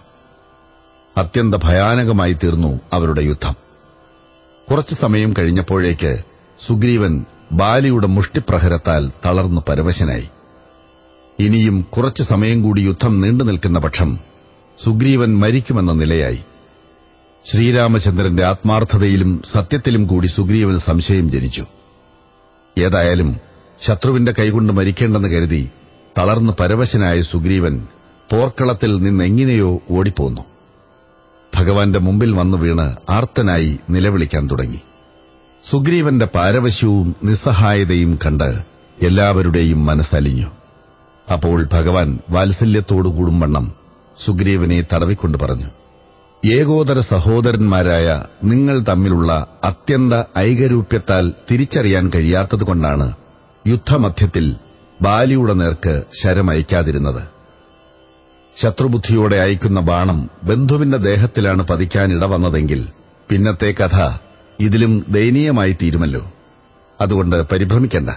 അത്യന്ത ഭയാനകമായി തീർന്നു അവരുടെ യുദ്ധം. കുറച്ചു സമയം കഴിഞ്ഞപ്പോഴേക്ക് സുഗ്രീവൻ ബാലിയുടെ മുഷ്ടിപ്രഹരത്താൽ തളർന്നു പരവശനായി. ഇനിയും കുറച്ചു സമയം കൂടി യുദ്ധം നീണ്ടു നിൽക്കുന്ന പക്ഷം സുഗ്രീവൻ മരിക്കുമെന്ന നിലയായി. ശ്രീരാമചന്ദ്രന്റെ ആത്മാർത്ഥതയിലും സത്യത്തിലും കൂടി സുഗ്രീവന് സംശയം ജനിച്ചു. ഏതായാലും ശത്രുവിന്റെ കൈകൊണ്ട് മരിക്കേണ്ടെന്ന് കരുതി തളർന്ന് പരവശനായ സുഗ്രീവൻ പോർക്കളത്തിൽ നിന്നെങ്ങനെയോ ഓടിപ്പോന്നു. ഭഗവാന്റെ മുമ്പിൽ വന്നു വീണ് ആർത്തനായി നിലവിളിക്കാൻ തുടങ്ങി. സുഗ്രീവന്റെ പാരവശ്യവും നിസ്സഹായതയും കണ്ട് എല്ലാവരുടെയും മനസ്സലിഞ്ഞു. അപ്പോൾ ഭഗവാൻ വാത്സല്യത്തോടുകൂടും വണ്ണം സുഗ്രീവനെ തടവിക്കൊണ്ട് പറഞ്ഞു ഏകോദര സഹോദരന്മാരായ നിങ്ങൾ തമ്മിലുള്ള അത്യന്ത ഐകരൂപ്യത്താൽ തിരിച്ചറിയാൻ കഴിയാത്തതുകൊണ്ടാണ് യുദ്ധമധ്യത്തിൽ ബാലിയുടെ നേർക്ക് ശരമയക്കാതിരുന്നത് ശത്രുബുദ്ധിയോടെ അയക്കുന്ന ബാണം ബന്ധുവിന്റെ ദേഹത്തിലാണ് പതിക്കാനിടവന്നതെങ്കിൽ പിന്നത്തെ കഥ ഇതിലും ദയനീയമായി തീരുമല്ലോ. അതുകൊണ്ട് പരിഭ്രമിക്കണ്ട.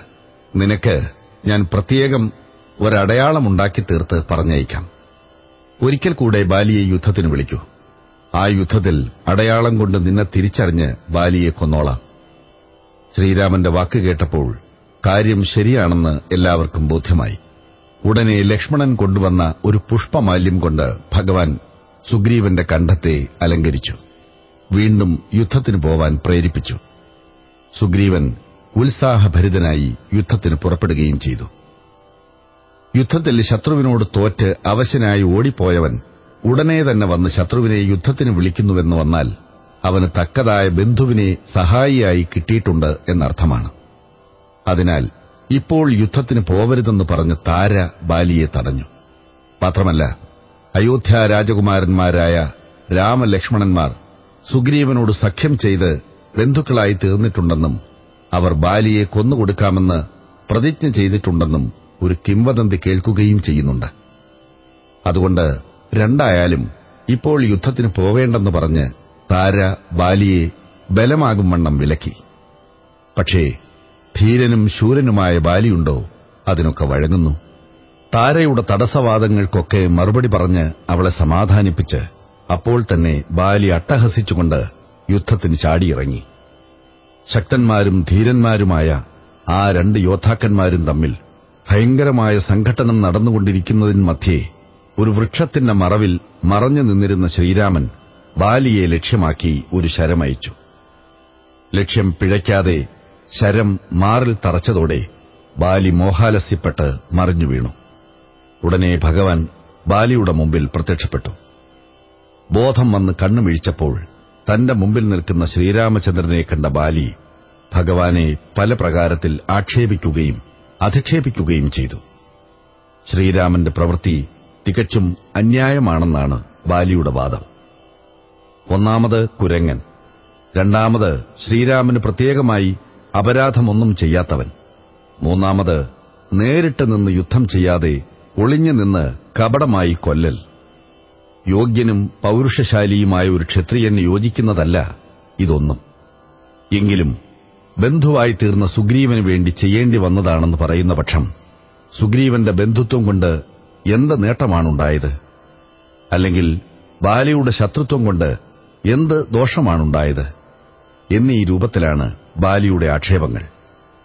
നിനക്ക് ഞാൻ പ്രത്യേകം ഒരടയാളമുണ്ടാക്കി തീർത്ത് പറഞ്ഞയക്കാം. ഒരിക്കൽ കൂടെ ബാലിയെ യുദ്ധത്തിന് വിളിക്കൂ. ആ യുദ്ധത്തിൽ അടയാളം കൊണ്ട് നിന്നെ തിരിച്ചറിഞ്ഞ് ബാലിയെ കൊന്നോളാം. ശ്രീരാമന്റെ വാക്ക് കേട്ടപ്പോൾ കാര്യം ശരിയാണെന്ന് എല്ലാവർക്കും ബോധ്യമായി. ഉടനെ ലക്ഷ്മണൻ കൊണ്ടുവന്ന ഒരു പുഷ്പമാല്യം കൊണ്ട് ഭഗവാൻ സുഗ്രീവന്റെ കണ്ഠത്തെ അലങ്കരിച്ചു. വീണ്ടും യുദ്ധത്തിന് പോവാൻ പ്രേരിപ്പിച്ചു. സുഗ്രീവൻ ഉത്സാഹഭരിതനായി യുദ്ധത്തിന് പുറപ്പെടുകയും ചെയ്തു. യുദ്ധത്തിൽ ശത്രുവിനോട് തോറ്റ് അവശനായി ഓടിപ്പോയവൻ ഉടനെ തന്നെ വന്ന് ശത്രുവിനെ യുദ്ധത്തിന് വിളിക്കുന്നുവെന്ന് വന്നാൽ അവന് തക്കതായ ബന്ധുവിനെ സഹായിയായി കിട്ടിയിട്ടുണ്ട് എന്നർത്ഥമാണ്. അതിനാൽ ഇപ്പോൾ യുദ്ധത്തിന് പോവരുതെന്ന് പറഞ്ഞ് താര ബാലിയെ തടഞ്ഞു. മാത്രമല്ല അയോധ്യ രാജകുമാരന്മാരായ രാമലക്ഷ്മണന്മാർ സുഗ്രീവനോട് സഖ്യം ചെയ്ത് ബന്ധുക്കളായി തീർന്നിട്ടുണ്ടെന്നും അവർ ബാലിയെ കൊന്നുകൊടുക്കാമെന്ന് പ്രതിജ്ഞ ചെയ്തിട്ടുണ്ടെന്നും ഒരു കിംവദന്തി കേൾക്കുകയും ചെയ്യുന്നുണ്ട്. അതുകൊണ്ട് രണ്ടായാലും ഇപ്പോൾ യുദ്ധത്തിന് പോവേണ്ടെന്ന് പറഞ്ഞ് താര ബാലിയെ ബലമാകും വണ്ണം വിലക്കി. പക്ഷേ ധീരനും ശൂരനുമായ ബാലിയുണ്ടോ അതിനൊക്കെ വഴങ്ങുന്നു. താരയുടെ തടസ്സവാദങ്ങൾക്കൊക്കെ മറുപടി പറഞ്ഞ് അവളെ സമാധാനിപ്പിച്ച് അപ്പോൾ തന്നെ ബാലി അട്ടഹസിച്ചുകൊണ്ട് യുദ്ധത്തിന് ചാടിയിറങ്ങി. ശക്തന്മാരും ധീരന്മാരുമായ ആ രണ്ട് യോദ്ധാക്കന്മാരും തമ്മിൽ ഭയങ്കരമായ സംഘട്ടനം നടന്നുകൊണ്ടിരിക്കുന്നതിന് മധ്യേ ഒരു വൃക്ഷത്തിന്റെ മറവിൽ മറഞ്ഞു നിന്നിരുന്ന ശ്രീരാമൻ ബാലിയെ ലക്ഷ്യമാക്കി ഒരു ശരമയച്ചു ലക്ഷ്യം പിഴയ്ക്കാതെ ശരം മാറിൽ തറച്ചതോടെ ബാലി മോഹാലസ്യപ്പെട്ട് മറിഞ്ഞു വീണു ഉടനെ ഭഗവാൻ ബാലിയുടെ മുമ്പിൽ പ്രത്യക്ഷപ്പെട്ടു. ബോധം വന്ന് കണ്ണുമിഴിച്ചപ്പോൾ തന്റെ മുമ്പിൽ നിൽക്കുന്ന ശ്രീരാമചന്ദ്രനെ കണ്ട ബാലി ഭഗവാനെ പല പ്രകാരത്തിൽ ആക്ഷേപിക്കുകയും അധിക്ഷേപിക്കുകയും ചെയ്തു. ശ്രീരാമന്റെ പ്രവൃത്തി തികച്ചും അന്യായമാണെന്നാണ് ബാലിയുടെ വാദം. ഒന്നാമത് കുരങ്ങൻ രണ്ടാമത് ശ്രീരാമന് പ്രത്യേകമായി അപരാധമൊന്നും ചെയ്യാത്തവൻ മൂന്നാമത് നേരിട്ട് നിന്ന് യുദ്ധം ചെയ്യാതെ ഒളിഞ്ഞു നിന്ന് കപടമായി കൊല്ലൽ. യോഗ്യനും പൗരുഷശാലിയുമായ ഒരു ക്ഷത്രിയന് യോജിക്കുന്നതല്ല ഇതൊന്നും. എങ്കിലും ബന്ധുവായി തീർന്ന സുഗ്രീവന് വേണ്ടി ചെയ്യേണ്ടി വന്നതാണെന്ന് പറയുന്ന പക്ഷം സുഗ്രീവന്റെ ബന്ധുത്വം കൊണ്ട് എന്ത് നേട്ടമാണുണ്ടായത്? അല്ലെങ്കിൽ ബാലിയുടെ ശത്രുത്വം കൊണ്ട് എന്ത് ദോഷമാണുണ്ടായത്? എന്നീ രൂപത്തിലാണ് ബാലിയുടെ ആക്ഷേപങ്ങൾ.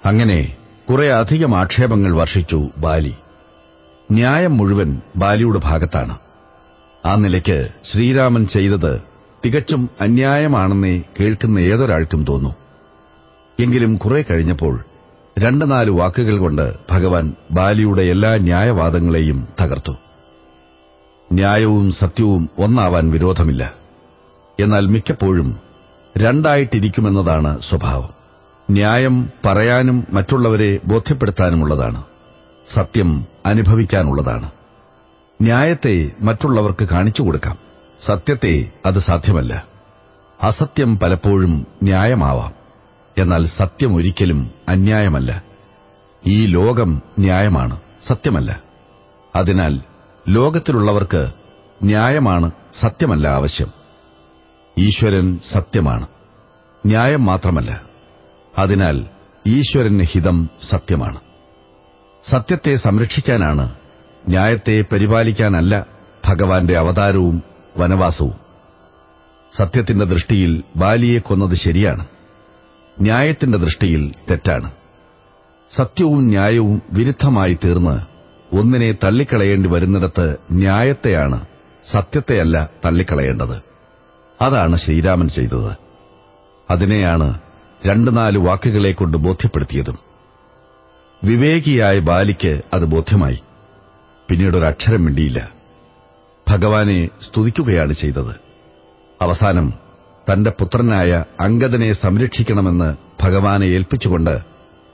അങ്ങനെ കുറെ അധികം ആക്ഷേപങ്ങൾ വർഷിച്ചു ബാലി. ന്യായം മുഴുവൻ ബാലിയുടെ ഭാഗത്താണ്. ആ നിലയ്ക്ക് ശ്രീരാമൻ ചെയ്തത് തികച്ചും അന്യായമാണെന്നേ കേൾക്കുന്ന ഏതൊരാൾക്കും തോന്നൂ. എങ്കിലും കുറെ കഴിഞ്ഞപ്പോൾ രണ്ടു നാല് വാക്കുകൾ കൊണ്ട് ഭഗവാൻ ബാലിയുടെ എല്ലാ ന്യായവാദങ്ങളെയും തകർത്തു. ന്യായവും സത്യവും ഒന്നാവാൻ വിരോധമില്ല. എന്നാൽ മിക്കപ്പോഴും രണ്ടായിട്ടിരിക്കുമെന്നതാണ് സ്വഭാവം. ന്യായം പറയാനും മറ്റുള്ളവരെ ബോധ്യപ്പെടുത്താനുമുള്ളതാണ്. സത്യം അനുഭവിക്കാനുള്ളതാണ്. ന്യായത്തെ മറ്റുള്ളവർക്ക് കാണിച്ചു കൊടുക്കാം. സത്യത്തെ അത് സാധ്യമല്ല. അസത്യം പലപ്പോഴും ന്യായമാവാം. എന്നാൽ സത്യം ഒരിക്കലും അന്യായമല്ല. ഈ ലോകം ന്യായമാണ് സത്യമല്ല. അതിനാൽ ലോകത്തിലുള്ളവർക്ക് ന്യായമാണ് സത്യമല്ല ആവശ്യം. ഈശ്വരൻ സത്യമാണ് ന്യായം മാത്രമല്ല. അതിനാൽ ഈശ്വരന് ഹിതം സത്യമാണ്. സത്യത്തെ സംരക്ഷിക്കാനാണ് ന്യായത്തെ പരിപാലിക്കാനല്ല ഭഗവാന്റെ അവതാരവും വനവാസവും. സത്യത്തിന്റെ ദൃഷ്ടിയിൽ ബാലിയെ കൊന്നത് ശരിയാണ്. ന്യായത്തിന്റെ ദൃഷ്ടിയിൽ തെറ്റാണ്. സത്യവും ന്യായവും വിരുദ്ധമായി തീർന്ന് ഒന്നിനെ തള്ളിക്കളയേണ്ടി വരുന്നിടത്ത് ന്യായത്തെയാണ് സത്യത്തെയല്ല തള്ളിക്കളയേണ്ടത്. അതാണ് ശ്രീരാമൻ ചെയ്തത്. അതിനെയാണ് രണ്ടു നാല് വാക്കുകളെ കൊണ്ട് ബോധ്യപ്പെടുത്തിയതും. വിവേകിയായ ബാലിക്ക് അത് ബോധ്യമായി. പിന്നീടൊരക്ഷരം മിണ്ടിയില്ല. ഭഗവാനെ സ്തുതിക്കുകയാണ് ചെയ്തത്. അവസാനം തന്റെ പുത്രനായ അങ്കദനെ സംരക്ഷിക്കണമെന്ന് ഭഗവാനെ ഏൽപ്പിച്ചുകൊണ്ട്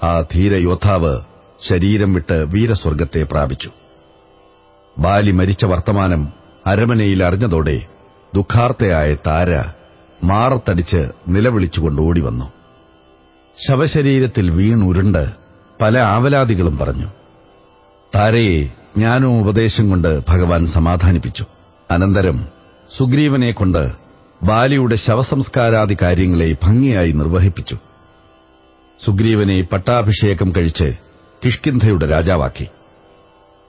ആ ധീര യോദ്ധാവ് ശരീരം വിട്ട് വീരസ്വർഗത്തെ പ്രാപിച്ചു. ബാലി മരിച്ച വർത്തമാനം അരമനയിൽ അറിഞ്ഞതോടെ ദുഃഖാർത്തയായ താര മാറത്തടിച്ച് നിലവിളിച്ചുകൊണ്ട് ഓടിവന്നു. ശവശരീരത്തിൽ വീണുരുണ്ട് പല ആവലാദികളും പറഞ്ഞു. താരയെ ജ്ഞാനവും ഉപദേശം കൊണ്ട് ഭഗവാൻ സമാധാനിപ്പിച്ചു. അനന്തരം സുഗ്രീവനെക്കൊണ്ട് ബാലിയുടെ ശവസംസ്കാരാദി കാര്യങ്ങളെ ഭംഗിയായി നിർവഹിപ്പിച്ചു. സുഗ്രീവനെ പട്ടാഭിഷേകം കഴിച്ച് കിഷ്കിന്ധയുടെ രാജാവാക്കി.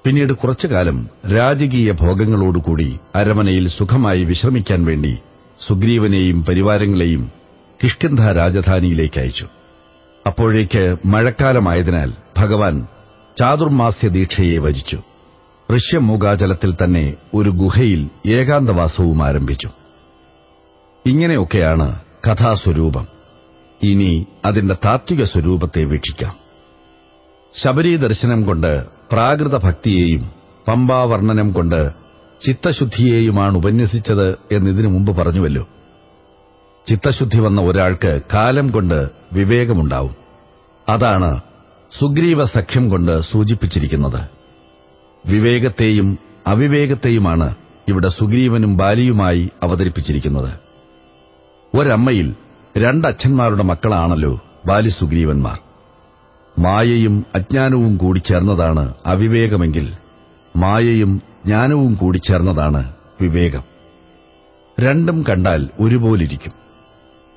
പിന്നീട് കുറച്ചുകാലം രാജകീയ ഭോഗങ്ങളോടുകൂടി അരമനയിൽ സുഖമായി വിശ്രമിക്കാൻ വേണ്ടി സുഗ്രീവനെയും പരിവാരങ്ങളെയും കിഷ്കിന്ധ രാജധാനിയിലേക്ക് അയച്ചു. അപ്പോഴേക്ക് മഴക്കാലമായതിനാൽ ഭഗവാൻ ചാതുർമാസ്യ ദീക്ഷയെ വരിച്ചു. ഋഷ്യമൂകാചലത്തിൽ തന്നെ ഒരു ഗുഹയിൽ ഏകാന്തവാസവും ആരംഭിച്ചു. ഇങ്ങനെയൊക്കെയാണ് കഥാസ്വരൂപം. ഇനി അതിന്റെ താത്വിക സ്വരൂപത്തെ വീക്ഷിക്കാം. ശബരി ദർശനം കൊണ്ട് പ്രാകൃത ഭക്തിയെയും പമ്പാവർണനം കൊണ്ട് ചിത്തശുദ്ധിയെയുമാണ് ഉപന്യസിച്ചത് എന്നിതിനു മുമ്പ് പറഞ്ഞുവല്ലോ. ചിത്തശുദ്ധി വന്ന ഒരാൾക്ക് കാലം കൊണ്ട് വിവേകമുണ്ടാവും. അതാണ് സുഗ്രീവ സഖ്യം കൊണ്ട് സൂചിപ്പിച്ചിരിക്കുന്നത്. വിവേകത്തെയും അവിവേകത്തെയുമാണ് ഇവിടെ സുഗ്രീവനും ബാലിയുമായി അവതരിപ്പിച്ചിരിക്കുന്നത്. ഒരമ്മയിൽ രണ്ടച്ഛന്മാരുടെ മക്കളാണല്ലോ ബാലി സുഗ്രീവന്മാർ. മായയും അജ്ഞാനവും കൂടി ചേർന്നതാണ് അവിവേകമെങ്കിൽ മായയും ജ്ഞാനവും കൂടി ചേർന്നതാണ് വിവേകം. രണ്ടും കണ്ടാൽ ഒരുപോലിരിക്കും.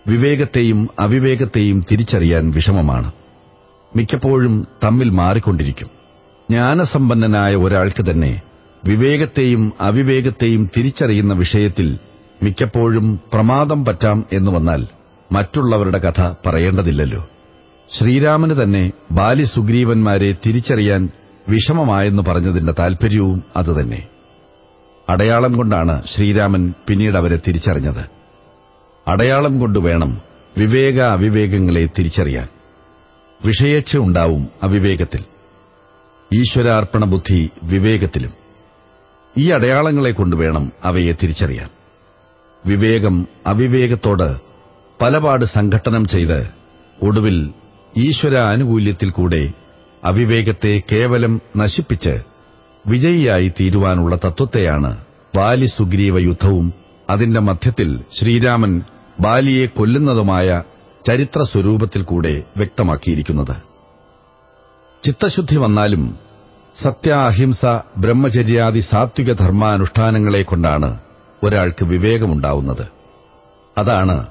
വിവേകത്തെയും അവിവേകത്തെയും തിരിച്ചറിയാൻ വിഷമമാണ്. മിക്കപ്പോഴും തമ്മിൽ മാറിക്കൊണ്ടിരിക്കും. ജ്ഞാനസമ്പന്നനായ ഒരാൾക്ക് തന്നെ വിവേകത്തെയും അവിവേകത്തെയും തിരിച്ചറിയുന്ന വിഷയത്തിൽ മിക്കപ്പോഴും പ്രമാദം പറ്റാം എന്നു വന്നാൽ മറ്റുള്ളവരുടെ കഥ പറയേണ്ടതില്ലല്ലോ. ശ്രീരാമന് തന്നെ ബാലി സുഗ്രീവന്മാരെ തിരിച്ചറിയാൻ വിഷമമായെന്ന് പറഞ്ഞതിന്റെ താൽപര്യവും അതുതന്നെ അടയാളം കൊണ്ടാണ് ശ്രീരാമൻ പിന്നീട് അവരെ തിരിച്ചറിഞ്ഞത്. അടയാളം കൊണ്ട് വേണം വിവേക അവിവേകങ്ങളെ തിരിച്ചറിയാൻ. വിഷയച്ഛ ഉണ്ടാവും അവിവേകത്തിൽ. ഈശ്വരാർപ്പണ ബുദ്ധി വിവേകത്തിലും. ഈ അടയാളങ്ങളെ കൊണ്ടുവേണം അവയെ തിരിച്ചറിയാൻ. വിവേകം അവിവേകത്തോട് പലപാട് സംഘട്ടനം ചെയ്ത് ഒടുവിൽ ഈശ്വര ആനുകൂല്യത്തിൽ കൂടെ അവിവേകത്തെ കേവലം നശിപ്പിച്ച് വിജയിയായി തീരുവാനുള്ള തത്വത്തെയാണ് ബാലി സുഗ്രീവ യുദ്ധവും അതിന്റെ മധ്യത്തിൽ ശ്രീരാമൻ ബാലിയെ കൊല്ലുന്നതുമായ ചരിത്ര സ്വരൂപത്തിൽ കൂടെ വ്യക്തമാക്കിയിരിക്കുന്നത്. ചിത്തശുദ്ധി വന്നാലും സത്യ അഹിംസ ബ്രഹ്മചര്യാദി സാത്വിക ധർമാനുഷ്ഠാനങ്ങളെ കൊണ്ടാണ് ഒരാൾക്ക് വിവേകമുണ്ടാവുന്നത്. അതാണ്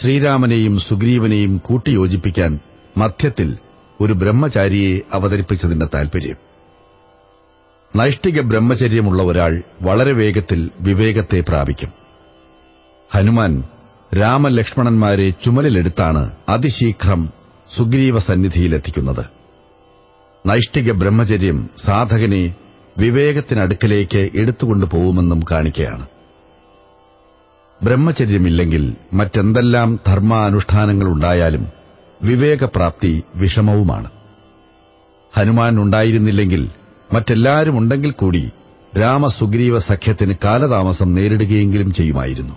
ശ്രീരാമനെയും സുഗ്രീവനെയും കൂട്ടിയോജിപ്പിക്കാൻ മധ്യത്തിൽ ഒരു ബ്രഹ്മചാരിയെ അവതരിപ്പിച്ചതിന്റെ താൽപര്യം. നൈഷ്ഠിക ബ്രഹ്മചര്യമുള്ള ഒരാൾ വളരെ വേഗത്തിൽ വിവേകത്തെ പ്രാപിക്കും. ഹനുമാൻ രാമലക്ഷ്മണന്മാരെ ചുമലിലെടുത്താണ് അതിശീഘ്രം സുഗ്രീവ സന്നിധിയിലെത്തിക്കുന്നത് നൈഷ്ഠിക ബ്രഹ്മചര്യം സാധകനെ വിവേകത്തിനടുക്കലേക്ക് എടുത്തുകൊണ്ടു പോകുമെന്നും കാണിക്കയാണ്. ബ്രഹ്മചര്യമില്ലെങ്കിൽ മറ്റെന്തെല്ലാം ധർമാനുഷ്ഠാനങ്ങളുണ്ടായാലും വിവേകപ്രാപ്തി വിഷമവുമാണ്. ഹനുമാൻ ഉണ്ടായിരുന്നില്ലെങ്കിൽ മറ്റെല്ലാവരും ഉണ്ടെങ്കിൽ കൂടി രാമസുഗ്രീവ സഖ്യത്തിന് കാലതാമസം നേരിടുകയെങ്കിലും ചെയ്യുമായിരുന്നു.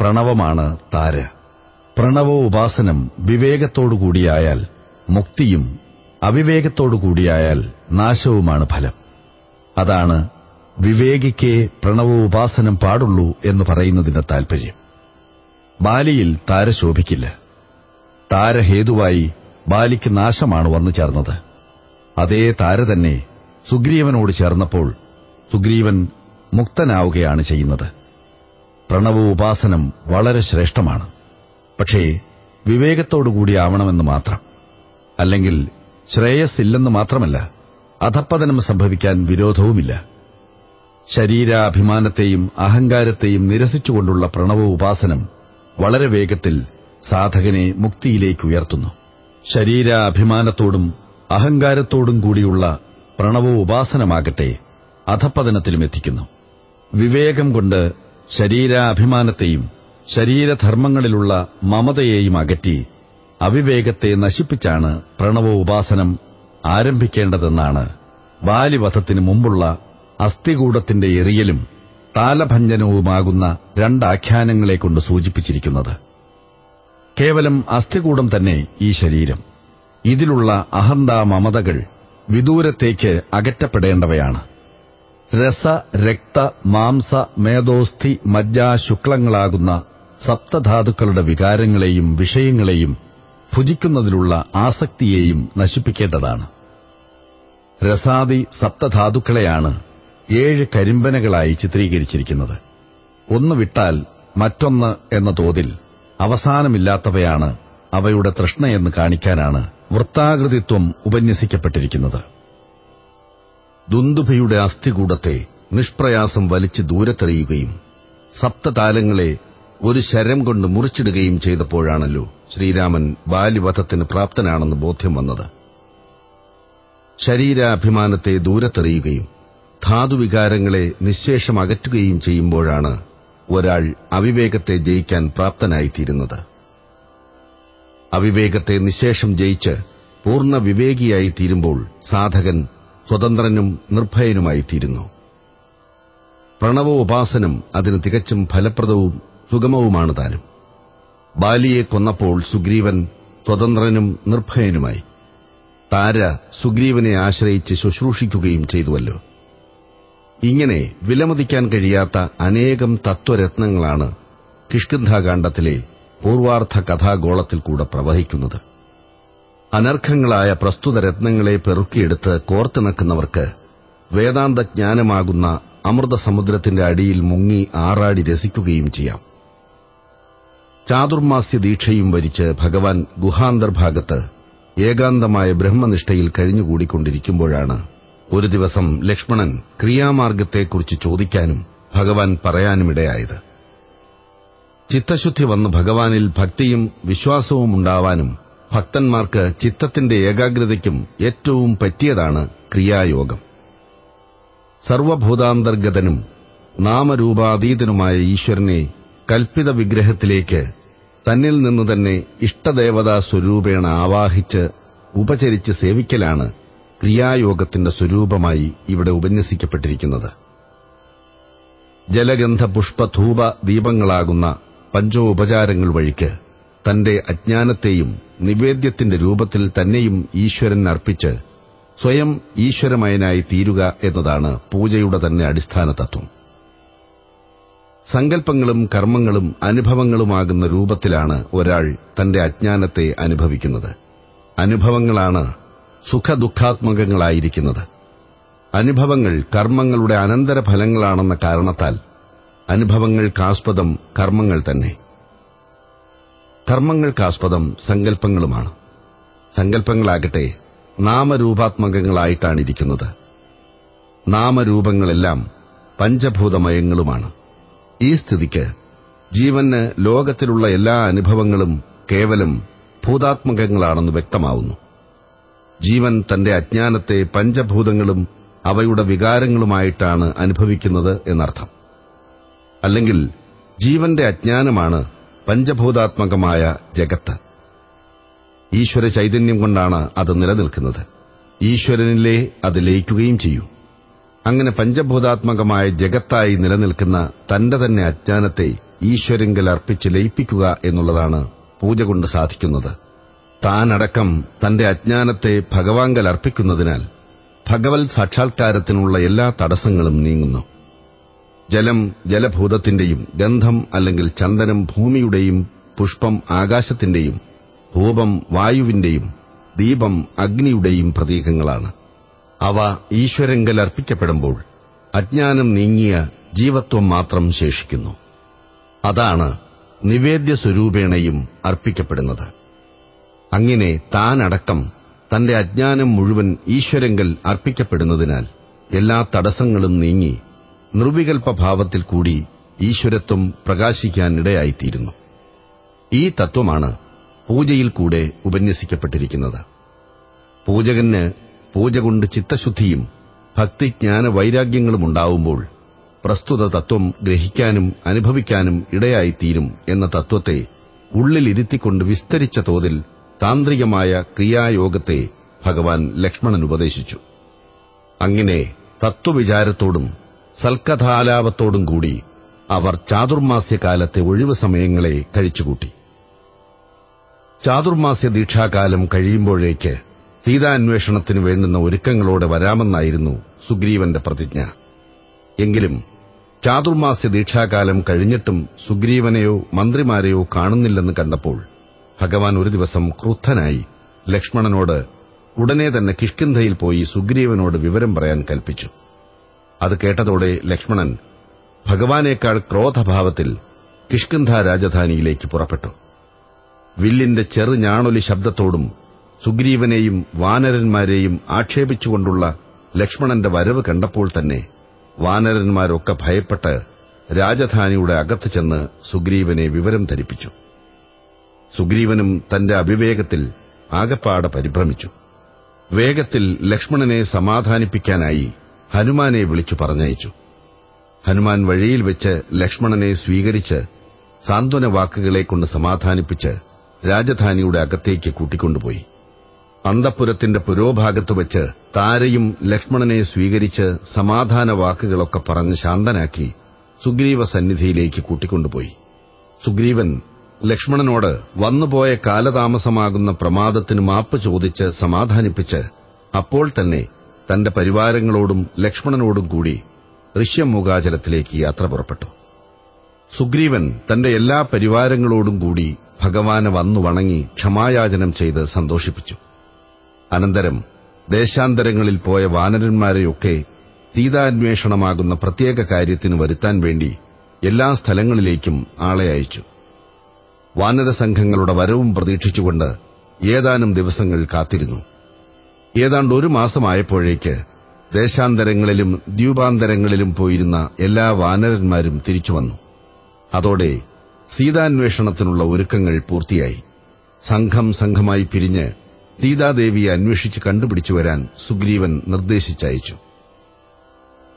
പ്രണവമാണ് താര. പ്രണവോപാസനം വിവേകത്തോടുകൂടിയായാൽ മുക്തിയും അവിവേകത്തോടുകൂടിയായാൽ നാശവുമാണ് ഫലം. അതാണ് വിവേകിക്ക് പ്രണവോപാസനം പാടുള്ളൂ എന്ന് പറയുന്നതിന്റെ താൽപര്യം. ബാലിയിൽ താര ശോഭിക്കില്ല. താരഹേതുവായി ബാലിക്ക് നാശമാണ് വന്നു ചേർന്നത്. അതേ താര തന്നെ സുഗ്രീവനോട് ചേർന്നപ്പോൾ സുഗ്രീവൻ മുക്തനാവുകയാണ് ചെയ്യുന്നത്. പ്രണവോപാസനം വളരെ ശ്രേഷ്ഠമാണ്. പക്ഷേ വിവേകത്തോടുകൂടിയാവണമെന്ന് മാത്രം. അല്ലെങ്കിൽ ശ്രേയസ്സില്ലെന്ന് മാത്രമല്ല അധപ്പതനം സംഭവിക്കാൻ വിരോധവുമില്ല. ശരീരാഭിമാനത്തെയും അഹങ്കാരത്തെയും നിരസിച്ചുകൊണ്ടുള്ള പ്രണവ ഉപാസനം വളരെ വേഗത്തിൽ സാധകനെ മുക്തിയിലേക്ക് ഉയർത്തുന്നു. ശരീരാഭിമാനത്തോടും അഹങ്കാരത്തോടും കൂടിയുള്ള പ്രണവ ഉപാസനമാകട്ടെ അധപ്പതനത്തിലും എത്തിക്കുന്നു. വിവേകം കൊണ്ട് ശരീരാഭിമാനത്തെയും ശരീരധർമ്മങ്ങളിലുള്ള മമതയെയും അകറ്റി അവിവേകത്തെ നശിപ്പിച്ചാണ് പ്രണവ ഉപാസനം ആരംഭിക്കേണ്ടതെന്നാണ് ബാലിവധത്തിനു മുമ്പുള്ള അസ്ഥികൂടത്തിന്റെ എറിയലും താലഭഞ്ജനവുമാകുന്ന രണ്ടാഖ്യാനങ്ങളെക്കൊണ്ട് സൂചിപ്പിച്ചിരിക്കുന്നത്. കേവലം അസ്ഥികൂടം തന്നെ ഈ ശരീരം. ഇതിലുള്ള അഹന്താമമതകൾ വിദൂരത്തേക്ക് അകറ്റപ്പെടേണ്ടവയാണ്. രസ രക്ത മാംസ മേധോസ്ഥി മജ്ജ ശുക്ലങ്ങളാകുന്ന സപ്തധാതുക്കളുടെ വികാരങ്ങളെയും വിഷയങ്ങളെയും ഭുജിക്കുന്നതിലുള്ള ആസക്തിയെയും നശിപ്പിക്കേണ്ടതാണ്. രസാദി സപ്തധാതുക്കളെയാണ് ഏഴ് കരിമ്പനകളായി ചിത്രീകരിച്ചിരിക്കുന്നത്. ഒന്ന് വിട്ടാൽ മറ്റൊന്ന് എന്ന തോതിൽ അവസാനമില്ലാത്തവയാണ് അവയുടെ തൃഷ്ണയെന്ന് കാണിക്കാനാണ് വൃത്താകൃതിത്വം ഉപന്യസിക്കപ്പെട്ടിരിക്കുന്നത്. ദുന്ദുഭയുടെ അസ്ഥികൂടത്തെ നിഷ്പ്രയാസം വലിച്ചു ദൂരത്തെറിയുകയും സപ്തതാലങ്ങളെ ഒരു ശരം കൊണ്ട് മുറിച്ചിടുകയും ചെയ്തപ്പോഴാണല്ലോ ശ്രീരാമൻ ബാലിവധത്തിന് പ്രാപ്തനാണെന്ന് ബോധ്യം വന്നത്. ശരീരാഭിമാനത്തെ ദൂരത്തെറിയുകയും ധാതുവികാരങ്ങളെ നിശേഷം അകറ്റുകയും ചെയ്യുമ്പോഴാണ് ഒരാൾ അവിവേകത്തെ ജയിക്കാൻ പ്രാപ്തനായിത്തീരുന്നത്. അവിവേകത്തെ നിശേഷം ജയിച്ച് പൂർണ വിവേകിയായി തീരുമ്പോൾ സാധകൻ സ്വതന്ത്രനും നിർഭയനുമായിത്തീരുന്നു. പ്രണവോപാസനം അതിന് തികച്ചും ഫലപ്രദവും സുഗമവുമാണ് താനും. ബാലിയെ കൊന്നപ്പോൾ സുഗ്രീവൻ സ്വതന്ത്രനും നിർഭയനുമായി. താര സുഗ്രീവനെ ആശ്രയിച്ച് ശുശ്രൂഷിക്കുകയും ചെയ്തുവല്ലോ. ഇങ്ങനെ വിലമതിക്കാൻ കഴിയാത്ത അനേകം തത്വരത്നങ്ങളാണ് കിഷ്കിന്ധാകാന്ഡത്തിലെ പൂർവാർത്ഥ കഥാഗോളത്തിൽ കൂടെ പ്രവഹിക്കുന്നത്. അനർഘങ്ങളായ പ്രസ്തുത രത്നങ്ങളെ പെറുക്കിയെടുത്ത് കോർത്തിണക്കുന്നവർക്ക് വേദാന്തജ്ഞാനമാകുന്ന അമൃതസമുദ്രത്തിന്റെ അടിയിൽ മുങ്ങി ആറാടി രസിക്കുകയും ചെയ്യാം. ചാതുർമാസ്യ ദീക്ഷയും വരിച്ച് ഭഗവാൻ ഗുഹാന്തർഭാഗത്ത് ഏകാന്തമായ ബ്രഹ്മനിഷ്ഠയിൽ കഴിഞ്ഞുകൂടിക്കൊണ്ടിരിക്കുമ്പോഴാണ് ഒരു ദിവസം ലക്ഷ്മണൻ ക്രിയാമാർഗത്തെക്കുറിച്ച് ചോദിക്കാനും ഭഗവാൻ പറയാനുമിടയായത്. ചിത്തശുദ്ധി വന്ന് ഭഗവാനിൽ ഭക്തിയും വിശ്വാസവും ഉണ്ടാവാനും ഭക്തന്മാർക്ക് ചിത്തത്തിന്റെ ഏകാഗ്രതയ്ക്കും ഏറ്റവും പറ്റിയതാണ് ക്രിയായോഗം. സർവഭൂതാന്തർഗതനും നാമരൂപാതീതനുമായ ഈശ്വരനെ കൽപ്പിത വിഗ്രഹത്തിലേക്ക് തന്നിൽ നിന്ന് തന്നെ ഇഷ്ടദേവതാ സ്വരൂപേണ ആവാഹിച്ച് ഉപചരിച്ച് സേവിക്കലാണ് ക്രിയായോഗത്തിന്റെ സ്വരൂപമായി ഇവിടെ ഉപന്യസിക്കപ്പെട്ടിരിക്കുന്നത്. ജലഗന്ധ പുഷ്പ ധൂപ ദീപങ്ങളാകുന്ന പഞ്ചോപചാരങ്ങൾ വഴിക്ക് തന്റെ അജ്ഞാനത്തെയും നിവേദ്യത്തിന്റെ രൂപത്തിൽ തന്നെയും ഈശ്വരൻ അർപ്പിച്ച് സ്വയം ഈശ്വരമയനായി തീരുക എന്നതാണ് പൂജയുടെ തന്നെ അടിസ്ഥാന തത്വം സങ്കല്പങ്ങളും കർമ്മങ്ങളും അനുഭവങ്ങളുമാകുന്ന രൂപത്തിലാണ് ഒരാൾ തന്റെ അജ്ഞാനത്തെ അനുഭവിക്കുന്നത്. അനുഭവങ്ങളാണ് സുഖദുഃഖാത്മകങ്ങളായിരിക്കുന്നത്. അനുഭവങ്ങൾ കർമ്മങ്ങളുടെ അനന്തരഫലങ്ങളാണെന്ന കാരണത്താൽ അനുഭവങ്ങൾക്കാസ്പദം കർമ്മങ്ങൾ തന്നെ. കർമ്മങ്ങൾക്കാസ്പദം സങ്കല്പങ്ങളുമാണ്. സങ്കല്പങ്ങളാകട്ടെ നാമരൂപാത്മകങ്ങളായിട്ടാണിരിക്കുന്നത് നാമരൂപങ്ങളെല്ലാം പഞ്ചഭൂതമയങ്ങളുമാണ്. ഈ സ്ഥിതിക്ക് ജീവന് ലോകത്തിലുള്ള എല്ലാ അനുഭവങ്ങളും കേവലം ഭൂതാത്മകങ്ങളാണെന്ന് വ്യക്തമാവുന്നു. ജീവൻ തന്റെ അജ്ഞാനത്തെ പഞ്ചഭൂതങ്ങളും അവയുടെ വികാരങ്ങളുമായിട്ടാണ് അനുഭവിക്കുന്നത് എന്നർത്ഥം. അല്ലെങ്കിൽ ജീവന്റെ അജ്ഞാനമാണ് പഞ്ചഭൂതാത്മകമായ ജഗത്ത്. ഈശ്വര ചൈതന്യം കൊണ്ടാണ് അത് നിലനിൽക്കുന്നത്. ഈശ്വരനിലേ അത് ലയിക്കുകയും ചെയ്യും. അങ്ങനെ പഞ്ചഭൂതാത്മകമായ ജഗത്തായി നിലനിൽക്കുന്ന തന്റെ തന്നെ അജ്ഞാനത്തെ ഈശ്വരങ്കിൽ അർപ്പിച്ച് ലയിപ്പിക്കുക എന്നുള്ളതാണ് പൂജ കൊണ്ട് സാധിക്കുന്നത്. താനടക്കം തന്റെ അജ്ഞാനത്തെ ഭഗവാങ്കൽ അർപ്പിക്കുന്നതിനാൽ ഭഗവത് സാക്ഷാത്കാരത്തിനുള്ള എല്ലാ തടസ്സങ്ങളും നീങ്ങുന്നു. ജലം ജലഭൂതത്തിന്റെയും ഗന്ധം അല്ലെങ്കിൽ ചന്ദനം ഭൂമിയുടെയും പുഷ്പം ആകാശത്തിന്റെയും ധൂപം വായുവിന്റെയും ദീപം അഗ്നിയുടെയും പ്രതീകങ്ങളാണ്. അവ ഈശ്വരങ്കൽ അർപ്പിക്കപ്പെടുമ്പോൾ അജ്ഞാനം നീങ്ങിയ ജീവത്വം മാത്രം ശേഷിക്കുന്നു. അതാണ് നിവേദ്യ സ്വരൂപേണയും അർപ്പിക്കപ്പെടുന്നത്. അങ്ങനെ താനടക്കം തന്റെ അജ്ഞാനം മുഴുവൻ ഈശ്വരങ്കൽ അർപ്പിക്കപ്പെടുന്നതിനാൽ എല്ലാ തടസ്സങ്ങളും നീങ്ങി നിർവികൽപഭാവത്തിൽ കൂടി ഈശ്വരത്വം പ്രകാശിക്കാനിടയായിത്തീരുന്നു. ഈ തത്വമാണ് പൂജയിൽ കൂടെ ഉപന്യസിക്കപ്പെട്ടിരിക്കുന്നത്. പൂജകന് പൂജ കൊണ്ട് ചിത്തശുദ്ധിയും ഭക്തിജ്ഞാന വൈരാഗ്യങ്ങളും ഉണ്ടാവുമ്പോൾ പ്രസ്തുത തത്വം ഗ്രഹിക്കാനും അനുഭവിക്കാനും ഇടയായിത്തീരും എന്ന തത്വത്തെ ഉള്ളിലിരുത്തിക്കൊണ്ട് വിസ്തരിച്ച തോതിൽ താന്ത്രികമായ ക്രിയായോഗത്തെ ഭഗവാൻ ലക്ഷ്മണൻ ഉപദേശിച്ചു. അങ്ങനെ തത്വവിചാരത്തോടും സൽക്കഥാലാപത്തോടും കൂടി അവർ ചാതുർമാസ്യകാലത്തെ ഒഴിവ് സമയങ്ങളെ കഴിച്ചുകൂട്ടി. ചാതുർമാസ്യ ദീക്ഷാകാലം കഴിയുമ്പോഴേക്ക് സീതാന്വേഷണത്തിന് വേണ്ടുന്ന ഒരുക്കങ്ങളോടെ വരാമെന്നായിരുന്നു സുഗ്രീവന്റെ പ്രതിജ്ഞ. എങ്കിലും ചാതുർമാസ്യ ദീക്ഷാകാലം കഴിഞ്ഞിട്ടും സുഗ്രീവനെയോ മന്ത്രിമാരെയോ കാണുന്നില്ലെന്ന് കണ്ടപ്പോൾ ഭഗവാൻ ഒരു ദിവസം ക്രുദ്ധനായി ലക്ഷ്മണനോട് ഉടനെ തന്നെ കിഷ്കിന്ധയിൽ പോയി സുഗ്രീവനോട് വിവരം പറയാൻ കൽപ്പിച്ചു. അത് കേട്ടതോടെ ലക്ഷ്മണൻ ഭഗവാനേക്കാൾ ക്രോധഭാവത്തിൽ കിഷ്കിന്ധ രാജധാനിയിലേക്ക് പുറപ്പെട്ടു. വില്ലിന്റെ ചെറുഞാണൊലി ശബ്ദത്തോടും സുഗ്രീവനെയും വാനരന്മാരെയും ആക്ഷേപിച്ചുകൊണ്ടുള്ള ലക്ഷ്മണന്റെ വരവ് കണ്ടപ്പോൾ തന്നെ വാനരന്മാരൊക്കെ ഭയപ്പെട്ട് രാജധാനിയുടെ അകത്ത് ചെന്ന് സുഗ്രീവനെ വിവരം ധരിപ്പിച്ചു. സുഗ്രീവനും തന്റെ അവിവേകത്തിൽ ആകപ്പാടെ പരിഭ്രമിച്ചു. വേഗത്തിൽ ലക്ഷ്മണനെ സമാധാനിപ്പിക്കാനായി ഹനുമാനെ വിളിച്ചു പറഞ്ഞയച്ചു. ഹനുമാൻ വഴിയിൽ വെച്ച് ലക്ഷ്മണനെ സ്വീകരിച്ച് സാന്ത്വന വാക്കുകളെ കൊണ്ട് സമാധാനിപ്പിച്ച് രാജധാനിയുടെ അകത്തേക്ക് കൂട്ടിക്കൊണ്ടുപോയി. അന്തപ്പുരത്തിന്റെ പുരോഭാഗത്ത് വച്ച് താരയും ലക്ഷ്മണനെ സ്വീകരിച്ച് സമാധാന വാക്കുകളൊക്കെ പറഞ്ഞ് ശാന്തനാക്കി സുഗ്രീവ സന്നിധിയിലേക്ക് കൂട്ടിക്കൊണ്ടുപോയി. സുഗ്രീവൻ ലക്ഷ്മണനോട് വന്നുപോയ കാലതാമസമാകുന്ന പ്രമാദത്തിന് മാപ്പ് ചോദിച്ച് സമാധാനിപ്പിച്ച് അപ്പോൾ തന്നെ തന്റെ പരിവാരങ്ങളോടും ലക്ഷ്മണനോടും കൂടി ഋഷ്യമൂകാചലത്തിലേക്ക് യാത്ര പുറപ്പെട്ടു. സുഗ്രീവൻ തന്റെ എല്ലാ പരിവാരങ്ങളോടും കൂടി ഭഗവാനെ വന്നു വണങ്ങി ക്ഷമായാചനം ചെയ്ത് സന്തോഷിപ്പിച്ചു. അനന്തരം ദേശാന്തരങ്ങളിൽ പോയ വാനരന്മാരെയൊക്കെ സീതാന്വേഷണമാകുന്ന പ്രത്യേക കാര്യത്തിന് വരുത്താൻ വേണ്ടി എല്ലാ സ്ഥലങ്ങളിലേക്കും ആളെ അയച്ചു. വാനരസംഘങ്ങളുടെ വരവും പ്രതീക്ഷിച്ചുകൊണ്ട് ഏതാനും ദിവസങ്ങൾ കാത്തിരുന്നു. ഏതാണ്ട് ഒരു മാസമായപ്പോഴേക്ക് ദേശാന്തരങ്ങളിലും ദ്വീപാന്തരങ്ങളിലും പോയിരുന്ന എല്ലാ വാനരന്മാരും തിരിച്ചുവന്നു അതോടെ സീതാന്വേഷണത്തിനുള്ള ഒരുക്കങ്ങൾ പൂർത്തിയായി. സംഘം സംഘമായി പിരിഞ്ഞ് സീതാദേവിയെ അന്വേഷിച്ച് കണ്ടുപിടിച്ചു വരാൻ സുഗ്രീവൻ നിർദ്ദേശിച്ചയച്ചു.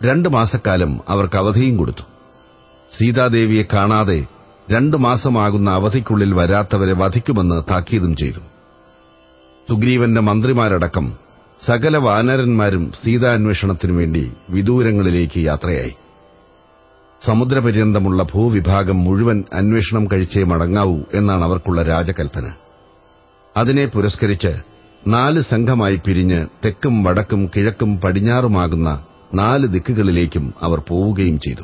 രണ്ടു മാസക്കാലം അവർക്ക് അവധിയും കൊടുത്തു. സീതാദേവിയെ കാണാതെ രണ്ടു മാസമാകുന്ന അവധിക്കുള്ളിൽ വരാത്തവരെ വധിക്കുമെന്ന് താക്കീതും ചെയ്തു. സുഗ്രീവന്റെ മന്ത്രിമാരടക്കം സകല വാനരന്മാരും സീതാന്വേഷണത്തിനു വേണ്ടി വിദൂരങ്ങളിലേക്ക് യാത്രയായി. സമുദ്രപര്യന്തമുള്ള ഭൂവിഭാഗം മുഴുവൻ അന്വേഷണം കഴിച്ചേ മടങ്ങാവൂ എന്നാണ് അവർക്കുള്ള രാജകൽപ്പന. അതിനെ പുരസ്കരിച്ച് നാല് സംഘമായി പിരിഞ്ഞ് തെക്കും വടക്കും കിഴക്കും പടിഞ്ഞാറുമാകുന്ന നാല് ദിക്കുകളിലേക്കും അവർ പോവുകയും ചെയ്തു.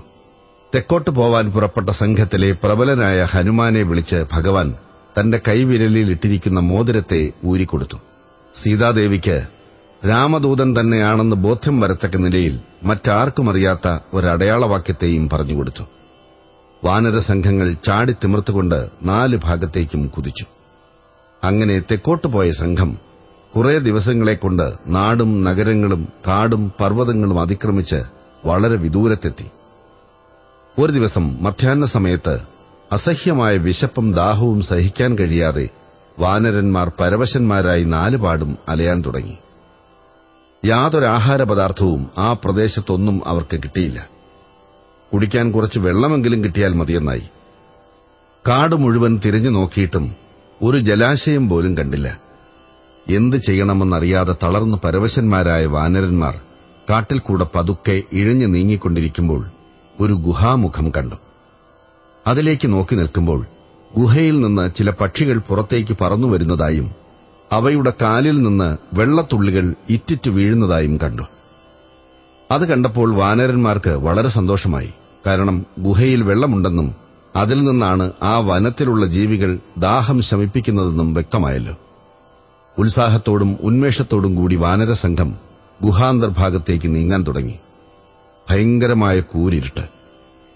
തെക്കോട്ട് പോവാൻ പുറപ്പെട്ട സംഘത്തിലെ പ്രബലനായ ഹനുമാനെ വിളിച്ച് ഭഗവാൻ തന്റെ കൈവിരലിൽ ഇട്ടിരിക്കുന്ന മോതിരത്തെ ഊരിക്കൊടുത്തു. സീതാദേവിക്ക് രാമദൂതൻ തന്നെയാണെന്ന് ബോധ്യം വരത്തക്ക നിലയിൽ മറ്റാർക്കും അറിയാത്ത ഒരടയാളവാക്യത്തെയും പറഞ്ഞുകൊടുത്തു. വാനരസംഘങ്ങൾ ചാടിത്തിമിർത്തുകൊണ്ട് നാല് ഭാഗത്തേക്കും കുതിച്ചു. അങ്ങനെ തെക്കോട്ട് പോയ സംഘം കുറെ ദിവസങ്ങളെക്കൊണ്ട് നാടും നഗരങ്ങളും കാടും പർവതങ്ങളും അതിക്രമിച്ച് വളരെ വിദൂരത്തെത്തി. ഒരു ദിവസം മധ്യാഹ്ന സമയത്ത് അസഹ്യമായ വിശപ്പും ദാഹവും സഹിക്കാൻ കഴിയാതെ വാനരന്മാർ പരവശന്മാരായി നാലുപാടും അലയാൻ തുടങ്ങി. യാതൊരു ആഹാരപദാർത്ഥവും ആ പ്രദേശത്തൊന്നും അവർക്ക് കിട്ടിയില്ല. കുടിക്കാൻ കുറച്ച് വെള്ളമെങ്കിലും കിട്ടിയാൽ മതിയെന്നായി. കാട് മുഴുവൻ തിരിഞ്ഞു നോക്കിയിട്ടും ഒരു ജലാശയം പോലും കണ്ടില്ല. എന്ത് ചെയ്യണമെന്നറിയാതെ തളർന്നു പരവശന്മാരായ വാനരന്മാർ കാട്ടിൽ കൂടെ പതുക്കെ ഇഴഞ്ഞു നീങ്ങിക്കൊണ്ടിരിക്കുമ്പോൾ ഒരു ഗുഹാമുഖം കണ്ടു. അതിലേക്ക് നോക്കി നിൽക്കുമ്പോൾ ഗുഹയിൽ നിന്ന് ചില പക്ഷികൾ പുറത്തേക്ക് പറന്നു വരുന്നതായും അവയുടെ കാലിൽ നിന്ന് വെള്ളത്തുള്ളികൾ ഇറ്റിറ്റു വീഴുന്നതായും കണ്ടു. അത് കണ്ടപ്പോൾ വാനരന്മാർക്ക് വളരെ സന്തോഷമായി. കാരണം ഗുഹയിൽ വെള്ളമുണ്ടെന്നും അതിൽ നിന്നാണ് ആ വനത്തിലുള്ള ജീവികൾ ദാഹം ശമിപ്പിക്കുന്നതെന്നും വ്യക്തമായല്ലോ. ഉത്സാഹത്തോടും ഉന്മേഷത്തോടും കൂടി വാനരസംഘം ഗുഹാന്തർഭാഗത്തേക്ക് നീങ്ങാൻ തുടങ്ങി. ഭയങ്കരമായ കൂരിരുട്ട്.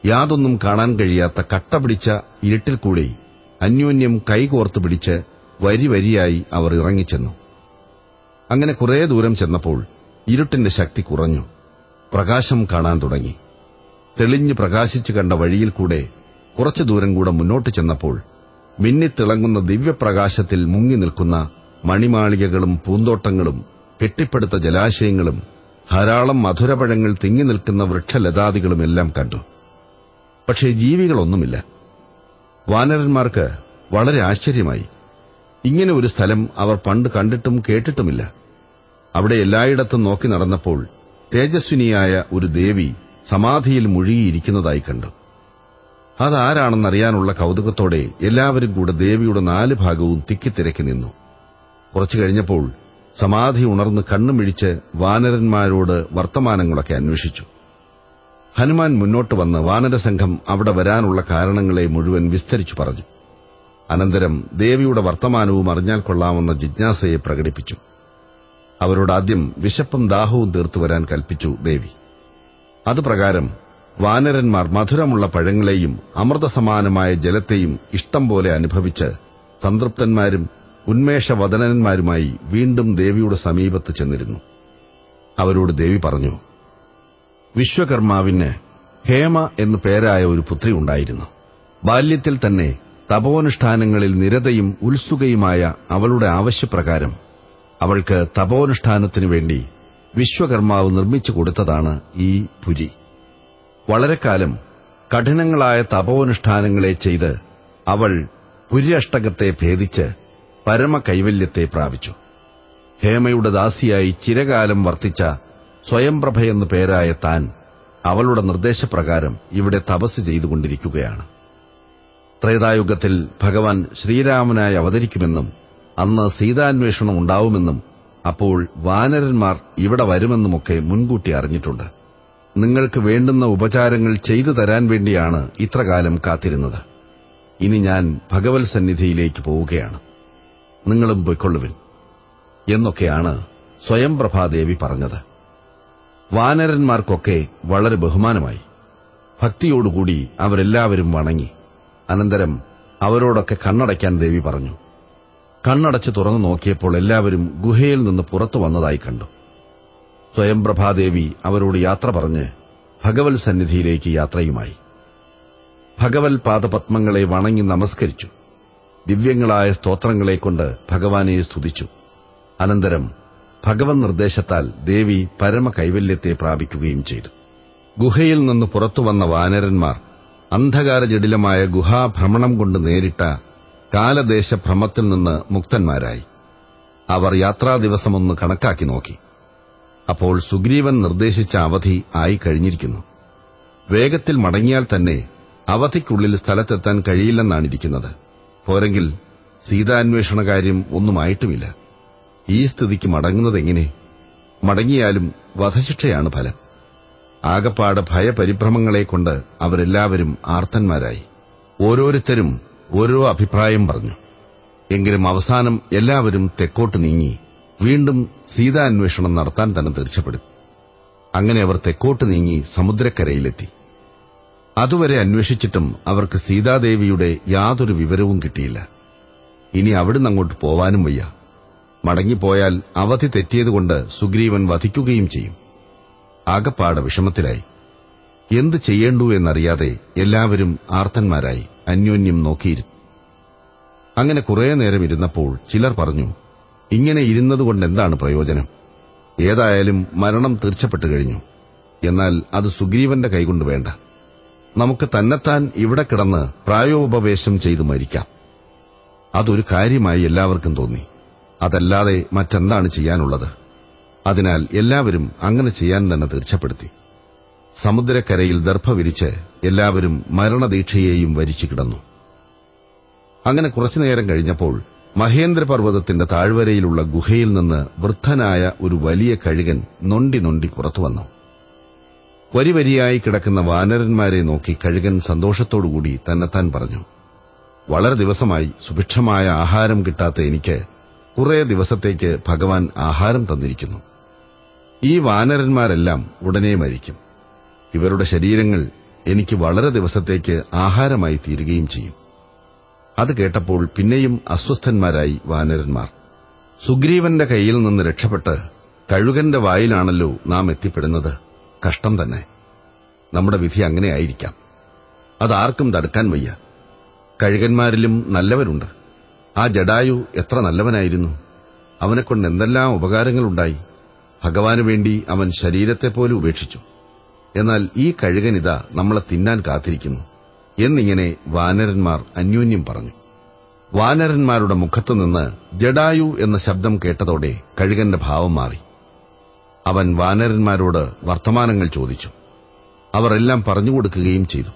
യാതൊന്നും കാണാൻ കഴിയാത്ത കട്ട പിടിച്ച ഇരുട്ടിൽ കൂടി അന്യോന്യം കൈകോർത്തു പിടിച്ച് വരി വരിയായി അവർ ഇറങ്ങിച്ചെന്നു. അങ്ങനെ കുറേ ദൂരം ചെന്നപ്പോൾ ഇരുട്ടിന്റെ ശക്തി കുറഞ്ഞു. പ്രകാശം കാണാൻ തുടങ്ങി. തെളിഞ്ഞു പ്രകാശിച്ചു കണ്ട വഴിയിൽ കൂടെ കുറച്ചു ദൂരം കൂടെ മുന്നോട്ട് ചെന്നപ്പോൾ മിന്നിത്തിളങ്ങുന്ന ദിവ്യപ്രകാശത്തിൽ മുങ്ങി നിൽക്കുന്ന മണിമാളികകളും പൂന്തോട്ടങ്ങളും കെട്ടിപ്പടുത്ത ജലാശയങ്ങളും ധാരാളം മധുരപഴങ്ങൾ തിങ്ങി നിൽക്കുന്ന വൃക്ഷലതാദികളുമെല്ലാം കണ്ടു. പക്ഷേ ജീവികളൊന്നുമില്ല. വാനരന്മാർക്ക് വളരെ ആശ്ചര്യമായി. ഇങ്ങനെ ഒരു സ്ഥലം അവർ പണ്ട് കണ്ടിട്ടും കേട്ടിട്ടുമില്ല. അവിടെ എല്ലായിടത്തും നോക്കി നടന്നപ്പോൾ തേജസ്വിനിയായ ഒരു ദേവി സമാധിയിൽ മുഴുകിയിരിക്കുന്നതായി കണ്ടു. അതാരാണെന്നറിയാനുള്ള കൗതുകത്തോടെ എല്ലാവരും കൂടെ ദേവിയുടെ നാല് ഭാഗവും തിക്കിത്തിരക്കി നിന്നു. കുറച്ചു കഴിഞ്ഞപ്പോൾ സമാധി ഉണർന്ന് കണ്ണുമിഴിച്ച് വാനരന്മാരോട് വർത്തമാനങ്ങളൊക്കെ അന്വേഷിച്ചു. ഹനുമാൻ മുന്നോട്ട് വന്ന് വാനരസംഘം അവിടെ വരാനുള്ള കാരണങ്ങളെ മുഴുവൻ വിസ്തരിച്ചു പറഞ്ഞു. അനന്തരം ദേവിയുടെ വർത്തമാനവും അറിഞ്ഞാൽ കൊള്ളാമെന്ന ജിജ്ഞാസയെ പ്രകടിപ്പിച്ചു. അവരോടാദ്യം വിശപ്പും ദാഹവും തീർത്തു വരാൻ കൽപ്പിച്ചു ദേവി. അതുപ്രകാരം വാനരന്മാർ മധുരമുള്ള പഴങ്ങളെയും അമൃതസമാനമായ ജലത്തെയും ഇഷ്ടം പോലെ അനുഭവിച്ച് സംതൃപ്തന്മാരും ഉന്മേഷവദനന്മാരുമായി വീണ്ടും ദേവിയുടെ സമീപത്ത് ചെന്നിരുന്നു. അവരോട് ദേവി പറഞ്ഞു വിശ്വകർമാവിന് ഹേമ എന്നു പേരായ ഒരു പുത്രി ഉണ്ടായിരുന്നു. ബാല്യത്തിൽ തന്നെ തപോനുഷ്ഠാനങ്ങളിൽ നിരതയും ഉത്സുകയുമായ അവളുടെ ആവശ്യപ്രകാരം അവൾക്ക് തപോനുഷ്ഠാനത്തിനു വേണ്ടി വിശ്വകർമാവ് നിർമ്മിച്ചു കൊടുത്തതാണ് ഈ പുരി. വളരെക്കാലം കഠിനങ്ങളായ തപോനുഷ്ഠാനങ്ങളെ ചെയ്ത് അവൾ പുര്യഷ്ടകത്തെ ഭേദിച്ച് പരമകൈവല്യത്തെ പ്രാപിച്ചു. ഹേമയുടെ ദാസിയായി ചിരകാലം വർത്തിച്ച സ്വയംപ്രഭയെന്നു പേരായ താൻ അവളുടെ നിർദ്ദേശപ്രകാരം ഇവിടെ തപസ് ചെയ്തുകൊണ്ടിരിക്കുകയാണ്. ത്രേതായുഗത്തിൽ ഭഗവാൻ ശ്രീരാമനായി അവതരിക്കുമെന്നും അന്ന് സീതാന്വേഷണം ഉണ്ടാവുമെന്നും അപ്പോൾ വാനരന്മാർ ഇവിടെ വരുമെന്നുമൊക്കെ മുൻകൂട്ടി അറിഞ്ഞിട്ടുണ്ട്. നിങ്ങൾക്ക് വേണ്ടുന്ന ഉപചാരങ്ങൾ ചെയ്തു തരാൻ വേണ്ടിയാണ് ഇത്രകാലം കാത്തിരുന്നത്. ഇനി ഞാൻ ഭഗവത് സന്നിധിയിലേക്ക് പോവുകയാണ്. നിങ്ങളും പൊയ്ക്കൊള്ളുവിൻ. എന്നൊക്കെയാണ് സ്വയംപ്രഭാദേവി പറഞ്ഞത്. വാനരന്മാർക്കൊക്കെ വളരെ ബഹുമാനമായി. ഭക്തിയോടുകൂടി അവരെല്ലാവരും വണങ്ങി. അനന്തരം അവരോടൊക്കെ കണ്ണടയ്ക്കാൻ ദേവി പറഞ്ഞു. കണ്ണടച്ച് തുറന്നു നോക്കിയപ്പോൾ എല്ലാവരും ഗുഹയിൽ നിന്ന് പുറത്തു വന്നതായി കണ്ടു. സ്വയംപ്രഭാദേവി അവരോട് യാത്ര പറഞ്ഞ് ഭഗവത് സന്നിധിയിലേക്ക് യാത്രയുമായി. ഭഗവത് പാദപത്മങ്ങളെ വണങ്ങി നമസ്കരിച്ചു. ദിവ്യങ്ങളായ സ്തോത്രങ്ങളെക്കൊണ്ട് ഭഗവാനെ സ്തുതിച്ചു. അനന്തരം ഭഗവത് നിർദ്ദേശത്താൽ ദേവി പരമ കൈവല്യത്തെ പ്രാപിക്കുകയും ചെയ്തു. ഗുഹയിൽ നിന്ന് പുറത്തുവന്ന വാനരന്മാർ അന്ധകാരജടിലമായ ഗുഹാഭ്രമണം കൊണ്ട് നേരിട്ട കാലദേശഭ്രമത്തിൽ നിന്ന് മുക്തന്മാരായി. അവർ യാത്രാദിവസമൊന്ന് കണക്കാക്കി നോക്കി. അപ്പോൾ സുഗ്രീവൻ നിർദ്ദേശിച്ച അവധി ആയി കഴിഞ്ഞിരിക്കുന്നു. വേഗത്തിൽ മടങ്ങിയാൽ തന്നെ അവധിക്കുള്ളിൽ സ്ഥലത്തെത്താൻ കഴിയില്ലെന്നാണിരിക്കുന്നത്. പോരെങ്കിൽ സീതാന്വേഷണ കാര്യം ഒന്നുമായിട്ടുമില്ല. ഈ സ്ഥിതിക്ക് മടങ്ങുന്നതെങ്ങനെ മടങ്ങിയാലും വധശിക്ഷയാണ് ഫലം. ആകപ്പാട് ഭയപരിഭ്രമങ്ങളെക്കൊണ്ട് അവരെല്ലാവരും ആർത്തന്മാരായി. ഓരോരുത്തരും ഓരോ അഭിപ്രായം പറഞ്ഞു. എങ്കിലും അവസാനം എല്ലാവരും തെക്കോട്ട് നീങ്ങി. വീണ്ടും സീതാന്വേഷണം നടത്താൻ തന്നെ തീർച്ചപ്പെടും അങ്ങനെ അവർ തെക്കോട്ട് നീങ്ങി സമുദ്രക്കരയിലെത്തി. അതുവരെ അന്വേഷിച്ചിട്ടും അവർക്ക് സീതാദേവിയുടെ യാതൊരു വിവരവും കിട്ടിയില്ല. ഇനി അവിടുന്ന് അങ്ങോട്ട് പോവാനും വയ്യ. മടങ്ങിപ്പോയാൽ അവധി തെറ്റിയതുകൊണ്ട് സുഗ്രീവൻ വധിക്കുകയും ചെയ്യും. ആകപ്പാട് വിഷമത്തിലായി. എന്ത് ചെയ്യേണ്ടു എന്നറിയാതെ എല്ലാവരും ആർത്തന്മാരായി അന്യോന്യം നോക്കിയിരുന്നു അങ്ങനെ കുറേ നേരം ഇരുന്നപ്പോൾ ചിലർ പറഞ്ഞു ഇങ്ങനെ ഇരുന്നതുകൊണ്ട് എന്താണ് പ്രയോജനം? ഏതായാലും മരണം തീർച്ചപ്പെട്ടു കഴിഞ്ഞു. എന്നാൽ അത് സുഗ്രീവന്റെ കൈകൊണ്ട് വേണ്ട. നമുക്ക് തന്നെത്താൻ ഇവിടെ കിടന്ന് പ്രായോപവേശം ചെയ്തു മരിക്കാം. അതൊരു കാര്യമായി എല്ലാവർക്കും തോന്നി. അതല്ലാതെ മറ്റെന്താണ് ചെയ്യാനുള്ളത്? അതിനാൽ എല്ലാവരും അങ്ങനെ ചെയ്യാൻ തന്നെ തീർച്ചപ്പെടുത്തി. സമുദ്രക്കരയിൽ ദർഭ വിരിച്ച് എല്ലാവരും മരണദീക്ഷയെയും വരിച്ചു കിടന്നു. അങ്ങനെ കുറച്ചുനേരം കഴിഞ്ഞപ്പോൾ മഹേന്ദ്രപർവതത്തിന്റെ താഴ്വരയിലുള്ള ഗുഹയിൽ നിന്ന് വൃദ്ധനായ ഒരു വലിയ കഴുകൻ നൊണ്ടി നൊണ്ടി പുറത്തുവന്നു വരിവരിയായി കിടക്കുന്ന വാനരന്മാരെ നോക്കി കഴുകൻ സന്തോഷത്തോടുകൂടി തന്നെത്താൻ പറഞ്ഞു വളരെ ദിവസമായി സുഭിക്ഷമായ ആഹാരം കിട്ടാത്ത എനിക്ക് കുറേ ദിവസത്തേക്ക് ഭഗവാൻ ആഹാരം തന്നിരിക്കുന്നു. ഈ വാനരന്മാരെല്ലാം ഉടനെ മരിക്കും. ഇവരുടെ ശരീരങ്ങൾ എനിക്ക് വളരെ ദിവസത്തേക്ക് ആഹാരമായി തീരുകയും ചെയ്യും. അത് കേട്ടപ്പോൾ പിന്നെയും അസ്വസ്ഥന്മാരായി വാനരന്മാർ. സുഗ്രീവന്റെ കയ്യിൽ നിന്ന് രക്ഷപ്പെട്ട് കഴുകന്റെ വായിലാണല്ലോ നാം എത്തിപ്പെടുന്നത്. കഷ്ടം തന്നെ. നമ്മുടെ വിധി അങ്ങനെയായിരിക്കാം അതാർക്കും തടുക്കാൻ വയ്യ. കഴുകന്മാരിലും നല്ലവരുണ്ട്. ആ ജഡായു എത്ര നല്ലവനായിരുന്നു. അവനെക്കൊണ്ട് എന്തെല്ലാം ഉപകാരങ്ങളുണ്ടായി. ഭഗവാനു വേണ്ടി അവൻ ശരീരത്തെപ്പോലും ഉപേക്ഷിച്ചു. എന്നാൽ ഈ കഴുകനിത നമ്മളെ തിന്നാൻ കാത്തിരിക്കുന്നു. എന്നിങ്ങനെ വാനരന്മാർ അന്യോന്യം പറഞ്ഞു. വാനരന്മാരുടെ മുഖത്തുനിന്ന് ജഡായു എന്ന ശബ്ദം കേട്ടതോടെ കഴുകന്റെ ഭാവം മാറി. അവൻ വാനരന്മാരോട് വർത്തമാനങ്ങൾ ചോദിച്ചു. അവർ എല്ലാം പറഞ്ഞുകൊടുക്കുകയും ചെയ്തു.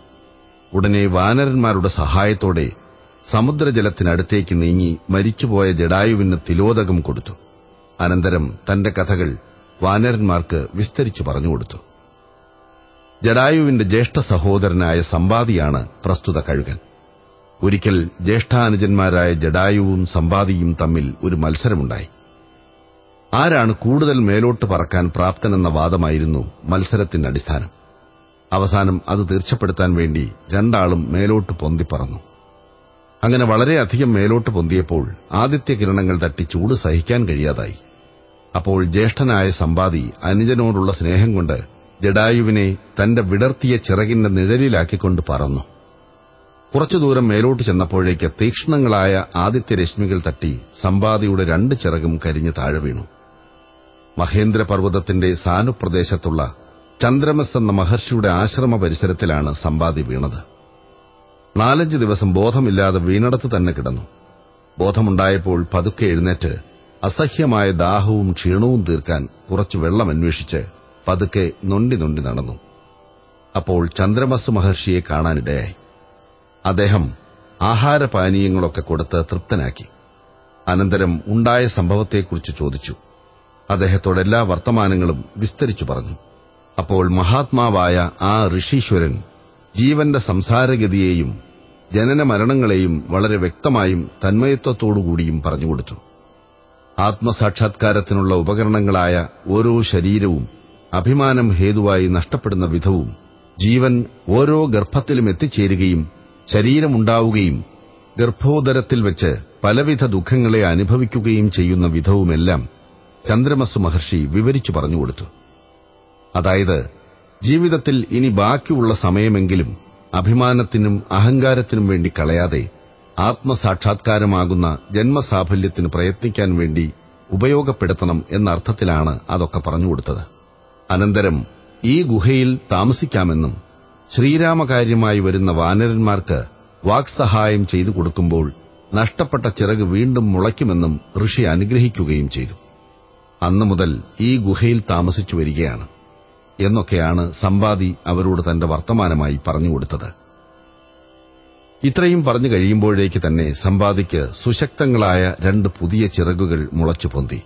ഉടനെ വാനരന്മാരുടെ സഹായത്തോടെ സമുദ്രജലത്തിനടുത്തേക്ക് നീങ്ങി മരിച്ചുപോയ ജഡായുവിന് തിലോദകം കൊടുത്തു. അനന്തരം തന്റെ കഥകൾ വാനരന്മാർക്ക് വിസ്തരിച്ചു പറഞ്ഞുകൊടുത്തു ജഡായുവിന്റെ ജ്യേഷ്ഠ സഹോദരനായ സമ്പാദിയാണ് പ്രസ്തുത കഴുകൻ. ഒരിക്കൽ ജ്യേഷ്ഠാനുജന്മാരായ ജഡായുവും സമ്പാദിയും തമ്മിൽ ഒരു മത്സരമുണ്ടായി. ആരാണ് കൂടുതൽ മേലോട്ട് പറക്കാൻ പ്രാപ്തനെന്ന വാദമായിരുന്നു മത്സരത്തിന്റെ അടിസ്ഥാനം. അവസാനം അത് തീർച്ചപ്പെടുത്താൻ വേണ്ടി രണ്ടാളും മേലോട്ട് പൊന്തിപ്പറന്നു അങ്ങനെ വളരെയധികം മേലോട്ട് പൊന്തിയപ്പോൾ ആദിത്യ കിരണങ്ങൾ തട്ടി ചൂട് സഹിക്കാൻ കഴിയാതായി. അപ്പോൾ ജ്യേഷ്ഠനായ സമ്പാദി അനുജനോടുള്ള സ്നേഹം കൊണ്ട് ജഡായുവിനെ തന്റെ വിടർത്തിയ ചിറകിന്റെ നിഴലിലാക്കിക്കൊണ്ട് പറന്നു. കുറച്ചു ദൂരം മേലോട്ട് ചെന്നപ്പോഴേക്ക് തീക്ഷ്ണങ്ങളായ ആദിത്യ രശ്മികൾ തട്ടി സമ്പാദിയുടെ രണ്ട് ചിറകും കരിഞ്ഞു താഴെ വീണു. മഹേന്ദ്രപർവതത്തിന്റെ സാനുപ്രദേശത്തുള്ള ചന്ദ്രമസ് എന്ന മഹർഷിയുടെ ആശ്രമ പരിസരത്തിലാണ് സമ്പാദി വീണത്. നാലഞ്ച് ദിവസം ബോധമില്ലാതെ വീണടത്ത് തന്നെ കിടന്നു. ബോധമുണ്ടായപ്പോൾ പതുക്കെ എഴുന്നേറ്റ് അസഹ്യമായ ദാഹവും ക്ഷീണവും തീർക്കാൻ കുറച്ച് വെള്ളം അന്വേഷിച്ച് പതുക്കെ നൊണ്ടി നൊണ്ടി നടന്നു. അപ്പോൾ ചന്ദ്രമസ് മഹർഷിയെ കാണാനിടയായി. അദ്ദേഹം ആഹാരപാനീയങ്ങളൊക്കെ കൊടുത്ത് തൃപ്തനാക്കി. അനന്തരം ഉണ്ടായ സംഭവത്തെക്കുറിച്ച് ചോദിച്ചു. അദ്ദേഹത്തോട് എല്ലാ വർത്തമാനങ്ങളും വിസ്തരിച്ചു പറഞ്ഞു. അപ്പോൾ മഹാത്മാവായ ആ ഋഷീശ്വരൻ ജീവന്റെ സംസാരഗതിയെയും ജനന മരണങ്ങളെയും വളരെ വ്യക്തമായും തന്മയത്വത്തോടുകൂടിയും പറഞ്ഞുകൊടുത്തു ആത്മസാക്ഷാത്കാരത്തിനുള്ള ഉപകരണങ്ങളായ ഓരോ ശരീരവും അഭിമാനം ഹേതുവായി നഷ്ടപ്പെടുന്ന വിധവും ജീവൻ ഓരോ ഗർഭത്തിലും എത്തിച്ചേരുകയും ശരീരമുണ്ടാവുകയും ഗർഭോദരത്തിൽ വെച്ച് പലവിധ ദുഃഖങ്ങളെ അനുഭവിക്കുകയും ചെയ്യുന്ന വിധവുമെല്ലാം ചന്ദ്രമസ് മഹർഷി വിവരിച്ചു പറഞ്ഞുകൊടുത്തു. അതായത് ജീവിതത്തിൽ ഇനി ബാക്കിയുള്ള സമയമെങ്കിലും അഭിമാനത്തിനും അഹങ്കാരത്തിനും വേണ്ടി കളയാതെ ആത്മസാക്ഷാത്കാരമാകുന്ന ജന്മസാഫല്യത്തിന് പ്രയത്നിക്കാൻ വേണ്ടി ഉപയോഗപ്പെടുത്തണം എന്നർത്ഥത്തിലാണ് അതൊക്കെ പറഞ്ഞുകൊടുത്തത്. അനന്തരം ഈ ഗുഹയിൽ താമസിക്കാമെന്നും ശ്രീരാമകാര്യമായി വരുന്ന വാനരന്മാർക്ക് വാക്സഹായം ചെയ്തു കൊടുക്കുമ്പോൾ നഷ്ടപ്പെട്ട ചിറക് വീണ്ടും മുളയ്ക്കുമെന്നും ഋഷി അനുഗ്രഹിക്കുകയും ചെയ്തു. അന്നു മുതൽ ഈ ഗുഹയിൽ താമസിച്ചു വരികയാണ് എന്നൊക്കെയാണ് സമ്പാദി അവരോട് തന്റെ വർത്തമാനമായി പറഞ്ഞുകൊടുത്തത് ഇത്രയും പറഞ്ഞു കഴിയുമ്പോഴേക്ക് തന്നെ സമ്പാദിക്ക് സുശക്തങ്ങളായ രണ്ട് പുതിയ ചിറകുകൾ മുളച്ചു പൊന്തി.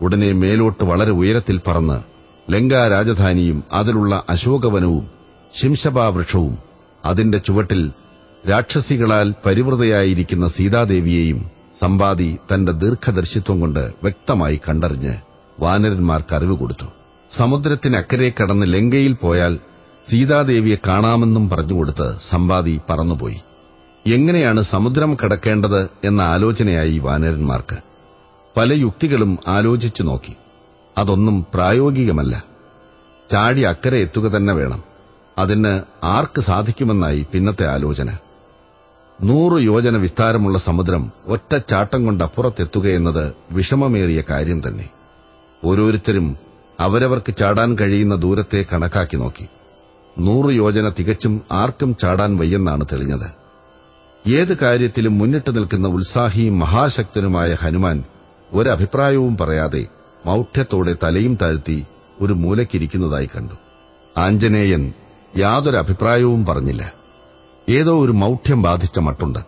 ഉടനെ മേലോട്ട് വളരെ ഉയരത്തിൽ പറന്ന് ലങ്കാ രാജധാനിയും അതിലുള്ള അശോകവനവും ശിംശപാവൃക്ഷവും അതിന്റെ ചുവട്ടിൽ രാക്ഷസികളാൽ പരിവൃതയായിരിക്കുന്ന സീതാദേവിയെയും സമ്പാദി തന്റെ ദീർഘദർശിത്വം കൊണ്ട് വ്യക്തമായി കണ്ടറിഞ്ഞ് വാനരന്മാർക്ക് അറിവ് കൊടുത്തു. സമുദ്രത്തിനക്കരെ കടന്ന് ലങ്കയിൽ പോയാൽ സീതാദേവിയെ കാണാമെന്നും പറഞ്ഞുകൊടുത്ത് സമ്പാദി പറന്നുപോയി. എങ്ങനെയാണ് സമുദ്രം കടക്കേണ്ടത് എന്ന ആലോചനയായി വാനരന്മാർക്ക്. പല യുക്തികളും ആലോചിച്ചു നോക്കി. അതൊന്നും പ്രായോഗികമല്ല. ചാടി അക്കരെ എത്തുക തന്നെ വേണം. അതിന് ആർക്ക് സാധിക്കുമെന്നായി പിന്നത്തെ ആലോചന. നൂറ് യോജന വിസ്താരമുള്ള സമുദ്രം ഒറ്റച്ചാട്ടം കൊണ്ട് അപ്പുറത്തെത്തുകയെന്നത് വിഷമമേറിയ കാര്യം തന്നെ. ഓരോരുത്തരും അവരവർക്ക് ചാടാൻ കഴിയുന്ന ദൂരത്തെ കണക്കാക്കി നോക്കി. നൂറ് യോജന തികച്ചും ആർക്കും ചാടാൻ വയ്യെന്നാണ് തെളിഞ്ഞത്. ഏത് കാര്യത്തിലും മുന്നിട്ട് നിൽക്കുന്ന ഉത്സാഹിയും മഹാശക്തനുമായ ഹനുമാൻ ഒരഭിപ്രായവും പറയാതെ മൗഢ്യത്തോടെ തലയും താഴ്ത്തി ഒരു മൂലക്കിരിക്കുന്നതായി കണ്ടു. ആഞ്ജനേയൻ യാതൊരു അഭിപ്രായവും പറഞ്ഞില്ല. ഏതോ ഒരു മൗഢ്യം ബാധിച്ച മട്ടുണ്ട്.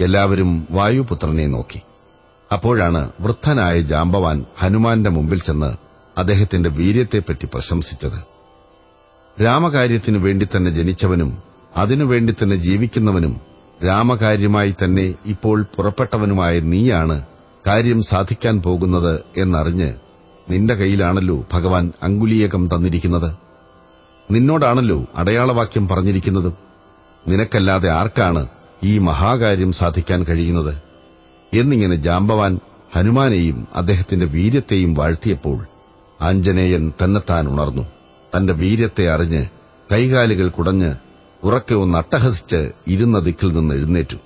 എല്ലാവരും വായുപുത്രനെ നോക്കി. അപ്പോഴാണ് വൃദ്ധനായ ജാമ്പവാൻ ഹനുമാന്റെ മുമ്പിൽ ചെന്ന് അദ്ദേഹത്തിന്റെ വീര്യത്തെപ്പറ്റി പ്രശംസിച്ചത്. രാമകാര്യത്തിനു വേണ്ടി തന്നെ ജനിച്ചവനും അതിനുവേണ്ടി തന്നെ ജീവിക്കുന്നവനും രാമകാര്യമായി തന്നെ ഇപ്പോൾ പുറപ്പെട്ടവനുമായ നീയാണ് കാര്യം സാധിക്കാൻ പോകുന്നത് എന്നറിഞ്ഞ് നിന്റെ കയ്യിലാണല്ലോ ഭഗവാൻ അങ്കുലീയകം തന്നിരിക്കുന്നത്. നിന്നോടാണല്ലോ അടയാളവാക്യം പറഞ്ഞിരിക്കുന്നതും. നിനക്കല്ലാതെ ആർക്കാണ് ഈ മഹാകാര്യം സാധിക്കാൻ കഴിയുന്നത്? എന്നിങ്ങനെ ജാമ്പവാൻ ഹനുമാനെയും അദ്ദേഹത്തിന്റെ വീര്യത്തെയും വാഴ്ത്തിയപ്പോൾ ആഞ്ജനേയൻ തന്നെത്താൻ ഉണർന്നു. തന്റെ വീര്യത്തെ അറിഞ്ഞ് കൈകാലുകൾ കുടഞ്ഞ് ഉറക്കെ ഒന്ന് അട്ടഹസിച്ച് ഇരുന്ന ദിക്കിൽ നിന്ന് എഴുന്നേറ്റു.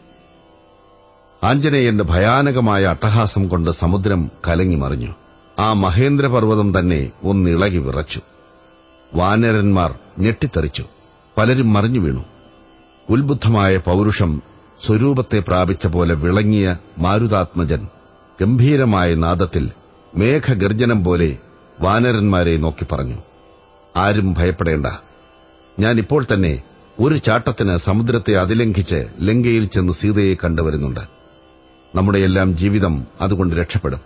ആഞ്ജനേയന്റെ ഭയാനകമായ അട്ടഹാസം കൊണ്ട് സമുദ്രം കലങ്ങിമറിഞ്ഞു ആ മഹേന്ദ്രപർവതം തന്നെ ഒന്നിളകി വിറച്ചു. വാനരന്മാർ ഞെട്ടിത്തെറിച്ചു. പലരും മറിഞ്ഞു വീണു. ഉത്ബുദ്ധമായ പൗരുഷം സ്വരൂപത്തെ പ്രാപിച്ച പോലെ വിളങ്ങിയ മാരുതാത്മജൻ ഗംഭീരമായ നാദത്തിൽ മേഘഗർജനം പോലെ വാനരന്മാരെ നോക്കി പറഞ്ഞു ആരും ഭയപ്പെടേണ്ട. ഞാനിപ്പോൾ തന്നെ ഒരു ചാട്ടത്തിന് സമുദ്രത്തെ അതിലംഘിച്ച് ലങ്കയിൽ ചെന്ന് സീതയെ കണ്ടുവരുന്നുണ്ട്. നമ്മുടെയെല്ലാം ജീവിതം അതുകൊണ്ട് രക്ഷപ്പെടും.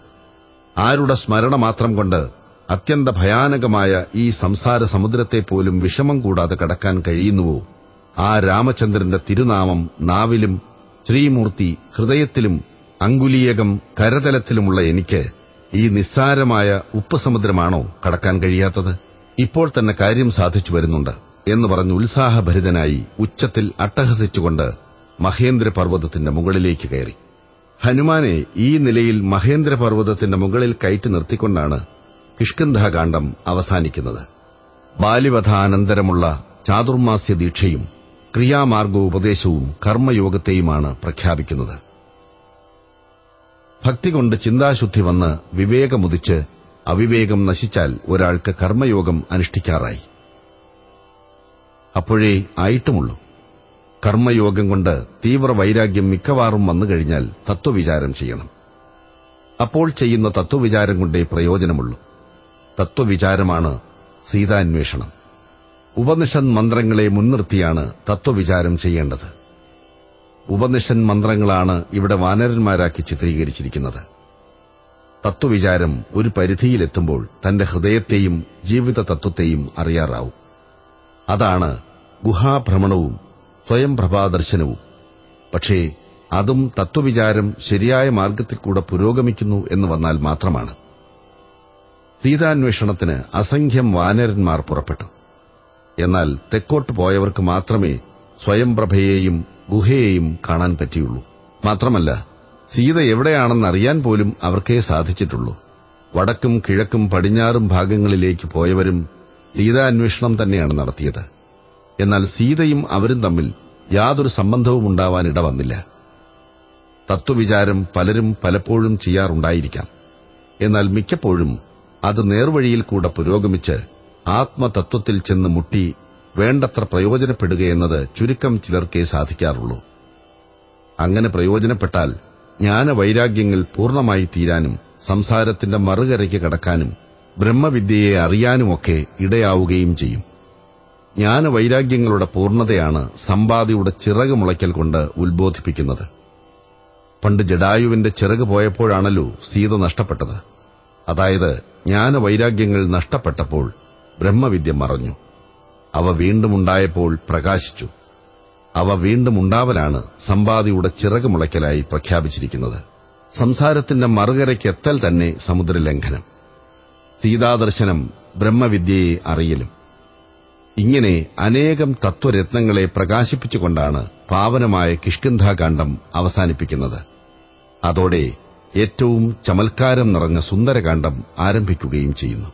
ആരുടെ സ്മരണ മാത്രം കൊണ്ട് അത്യന്ത ഭയാനകമായ ഈ സംസാര സമുദ്രത്തെ പോലും വിഷമം കൂടാതെ കടക്കാൻ കഴിയുന്നുവോ? ആ രാമചന്ദ്രന്റെ തിരുനാമം നാവിലും ശ്രീമൂർത്തി ഹൃദയത്തിലും അങ്കുലീയകം കരതലത്തിലുമുള്ള എനിക്ക് ഈ നിസ്സാരമായ ഉപ്പുസമുദ്രമാണോ കടക്കാൻ കഴിയാത്തത്? ഇപ്പോൾ തന്നെ കാര്യം സാധിച്ചു വരുന്നുണ്ട് എന്ന് പറഞ്ഞ് ഉത്സാഹഭരിതനായി ഉച്ചത്തിൽ അട്ടഹസിച്ചുകൊണ്ട് മഹേന്ദ്രപർവതത്തിന്റെ മുകളിലേക്ക് കയറി. ഹനുമാനെ ഈ നിലയിൽ മഹേന്ദ്രപർവതത്തിന്റെ മുകളിൽ കയറ്റി നിർത്തിക്കൊണ്ടാണ് കിഷ്കന്ധകാന്ഡം അവസാനിക്കുന്നത്. ബാലിവധാനന്തരമുള്ള ചാതുർമാസ്യ ദീക്ഷയും ക്രിയാമാർഗോപദേശവും കർമ്മയോഗത്തെയുമാണ് പ്രഖ്യാപിക്കുന്നത്. ഭക്തി കൊണ്ട് ചിന്താശുദ്ധി വന്ന് വിവേകമുദിച്ച് അവിവേകം നശിച്ചാൽ ഒരാൾക്ക് കർമ്മയോഗം അനുഷ്ഠിക്കാറായി. അപ്പോഴേ ആയിട്ടുമുള്ളൂ. കർമ്മയോഗം കൊണ്ട് തീവ്ര വൈരാഗ്യം മിക്കവാറും വന്നു കഴിഞ്ഞാൽ തത്വവിചാരം ചെയ്യണം. അപ്പോൾ ചെയ്യുന്ന തത്വവിചാരം കൊണ്ടേ പ്രയോജനമുള്ളൂ. തത്വവിചാരമാണ് സീതാന്വേഷണം. ഉപനിഷത് മന്ത്രങ്ങളെ മുൻനിർത്തിയാണ് തത്വവിചാരം ചെയ്യേണ്ടത്. ഉപനിഷൻ മന്ത്രങ്ങളാണ് ഇവിടെ വാനരന്മാരാക്കി ചിത്രീകരിച്ചിരിക്കുന്നത്. തത്വവിചാരം ഒരു പരിധിയിലെത്തുമ്പോൾ തന്റെ ഹൃദയത്തെയും ജീവിത തത്വത്തെയും അറിയാറാവും. അതാണ് ഗുഹാഭ്രമണവും സ്വയം പ്രഭാദർശനവും. പക്ഷേ അതും തത്വവിചാരം ശരിയായ മാർഗത്തിൽ കൂടെ പുരോഗമിക്കുന്നു എന്ന് വന്നാൽ മാത്രമാണ്. സീതാന്വേഷണത്തിന് അസംഖ്യം വാനരന്മാർ പുറപ്പെട്ടു. എന്നാൽ തെക്കോട്ട് പോയവർക്ക് മാത്രമേ സ്വയംപ്രഭയെയും ഗുഹയെയും കാണാൻ പറ്റിയുള്ളൂ. മാത്രമല്ല സീത എവിടെയാണെന്നറിയാൻ പോലും അവർക്കേ സാധിച്ചിട്ടുള്ളൂ. വടക്കും കിഴക്കും പടിഞ്ഞാറും ഭാഗങ്ങളിലേക്ക് പോയവരും സീതാന്വേഷണം തന്നെയാണ് നടത്തിയത്. എന്നാൽ സീതയും അവരും തമ്മിൽ യാതൊരു സംബന്ധവും ഉണ്ടാവാൻ ഇടവന്നില്ല. തത്വവിചാരം പലരും പലപ്പോഴും ചെയ്യാറുണ്ടായിരിക്കാം. എന്നാൽ മിക്കപ്പോഴും അത് നേർവഴിയിൽ കൂടെ പുരോഗമിച്ച് ആത്മതത്വത്തിൽ ചെന്ന് മുട്ടി വേണ്ടത്ര പ്രയോജനപ്പെടുകയെന്നത് ചുരുക്കം ചിലർക്കേ സാധിക്കാറുള്ളൂ. അങ്ങനെ പ്രയോജനപ്പെട്ടാൽ ജ്ഞാനവൈരാഗ്യങ്ങൾ പൂർണമായി തീരാനും സംസാരത്തിന്റെ മറുകരയ്ക്ക് കടക്കാനും ബ്രഹ്മവിദ്യയെ അറിയാനുമൊക്കെ ഇടയാവുകയും ചെയ്യും. ജ്ഞാനവൈരാഗ്യങ്ങളുടെ പൂർണതയാണ് സമ്പാദിയുടെ ചിറക് മുളയ്ക്കൽ കൊണ്ട് ഉത്ബോധിപ്പിക്കുന്നത്. പണ്ട് ജഡായുവിന്റെ ചിറക് പോയപ്പോഴാണല്ലോ സീത നഷ്ടപ്പെട്ടത്. അതായത് ജ്ഞാനവൈരാഗ്യങ്ങൾ നഷ്ടപ്പെട്ടപ്പോൾ ബ്രഹ്മവിദ്യ മറഞ്ഞു. അവ വീണ്ടും ഉണ്ടായപ്പോൾ പ്രകാശിച്ചു. അവ വീണ്ടും ഉണ്ടാവലാണ് സമ്പാദിയുടെ ചിറക് മുളയ്ക്കലായി പ്രഖ്യാപിച്ചിരിക്കുന്നത്. സംസാരത്തിന്റെ മറുകരയ്ക്കെത്തൽ തന്നെ സമുദ്രലംഘനം. സീതാദർശനം ബ്രഹ്മവിദ്യയെ അറിയലും. ഇങ്ങനെ അനേകം തത്വരത്നങ്ങളെ പ്രകാശിപ്പിച്ചുകൊണ്ടാണ് പാവനമായ കിഷ്കിന്ധാകാന്ഡം അവസാനിപ്പിക്കുന്നത്. അതോടെ ഏറ്റവും ചമൽക്കാരം നിറഞ്ഞ സുന്ദരകാന്ഡം ആരംഭിക്കുകയും ചെയ്യുന്നു.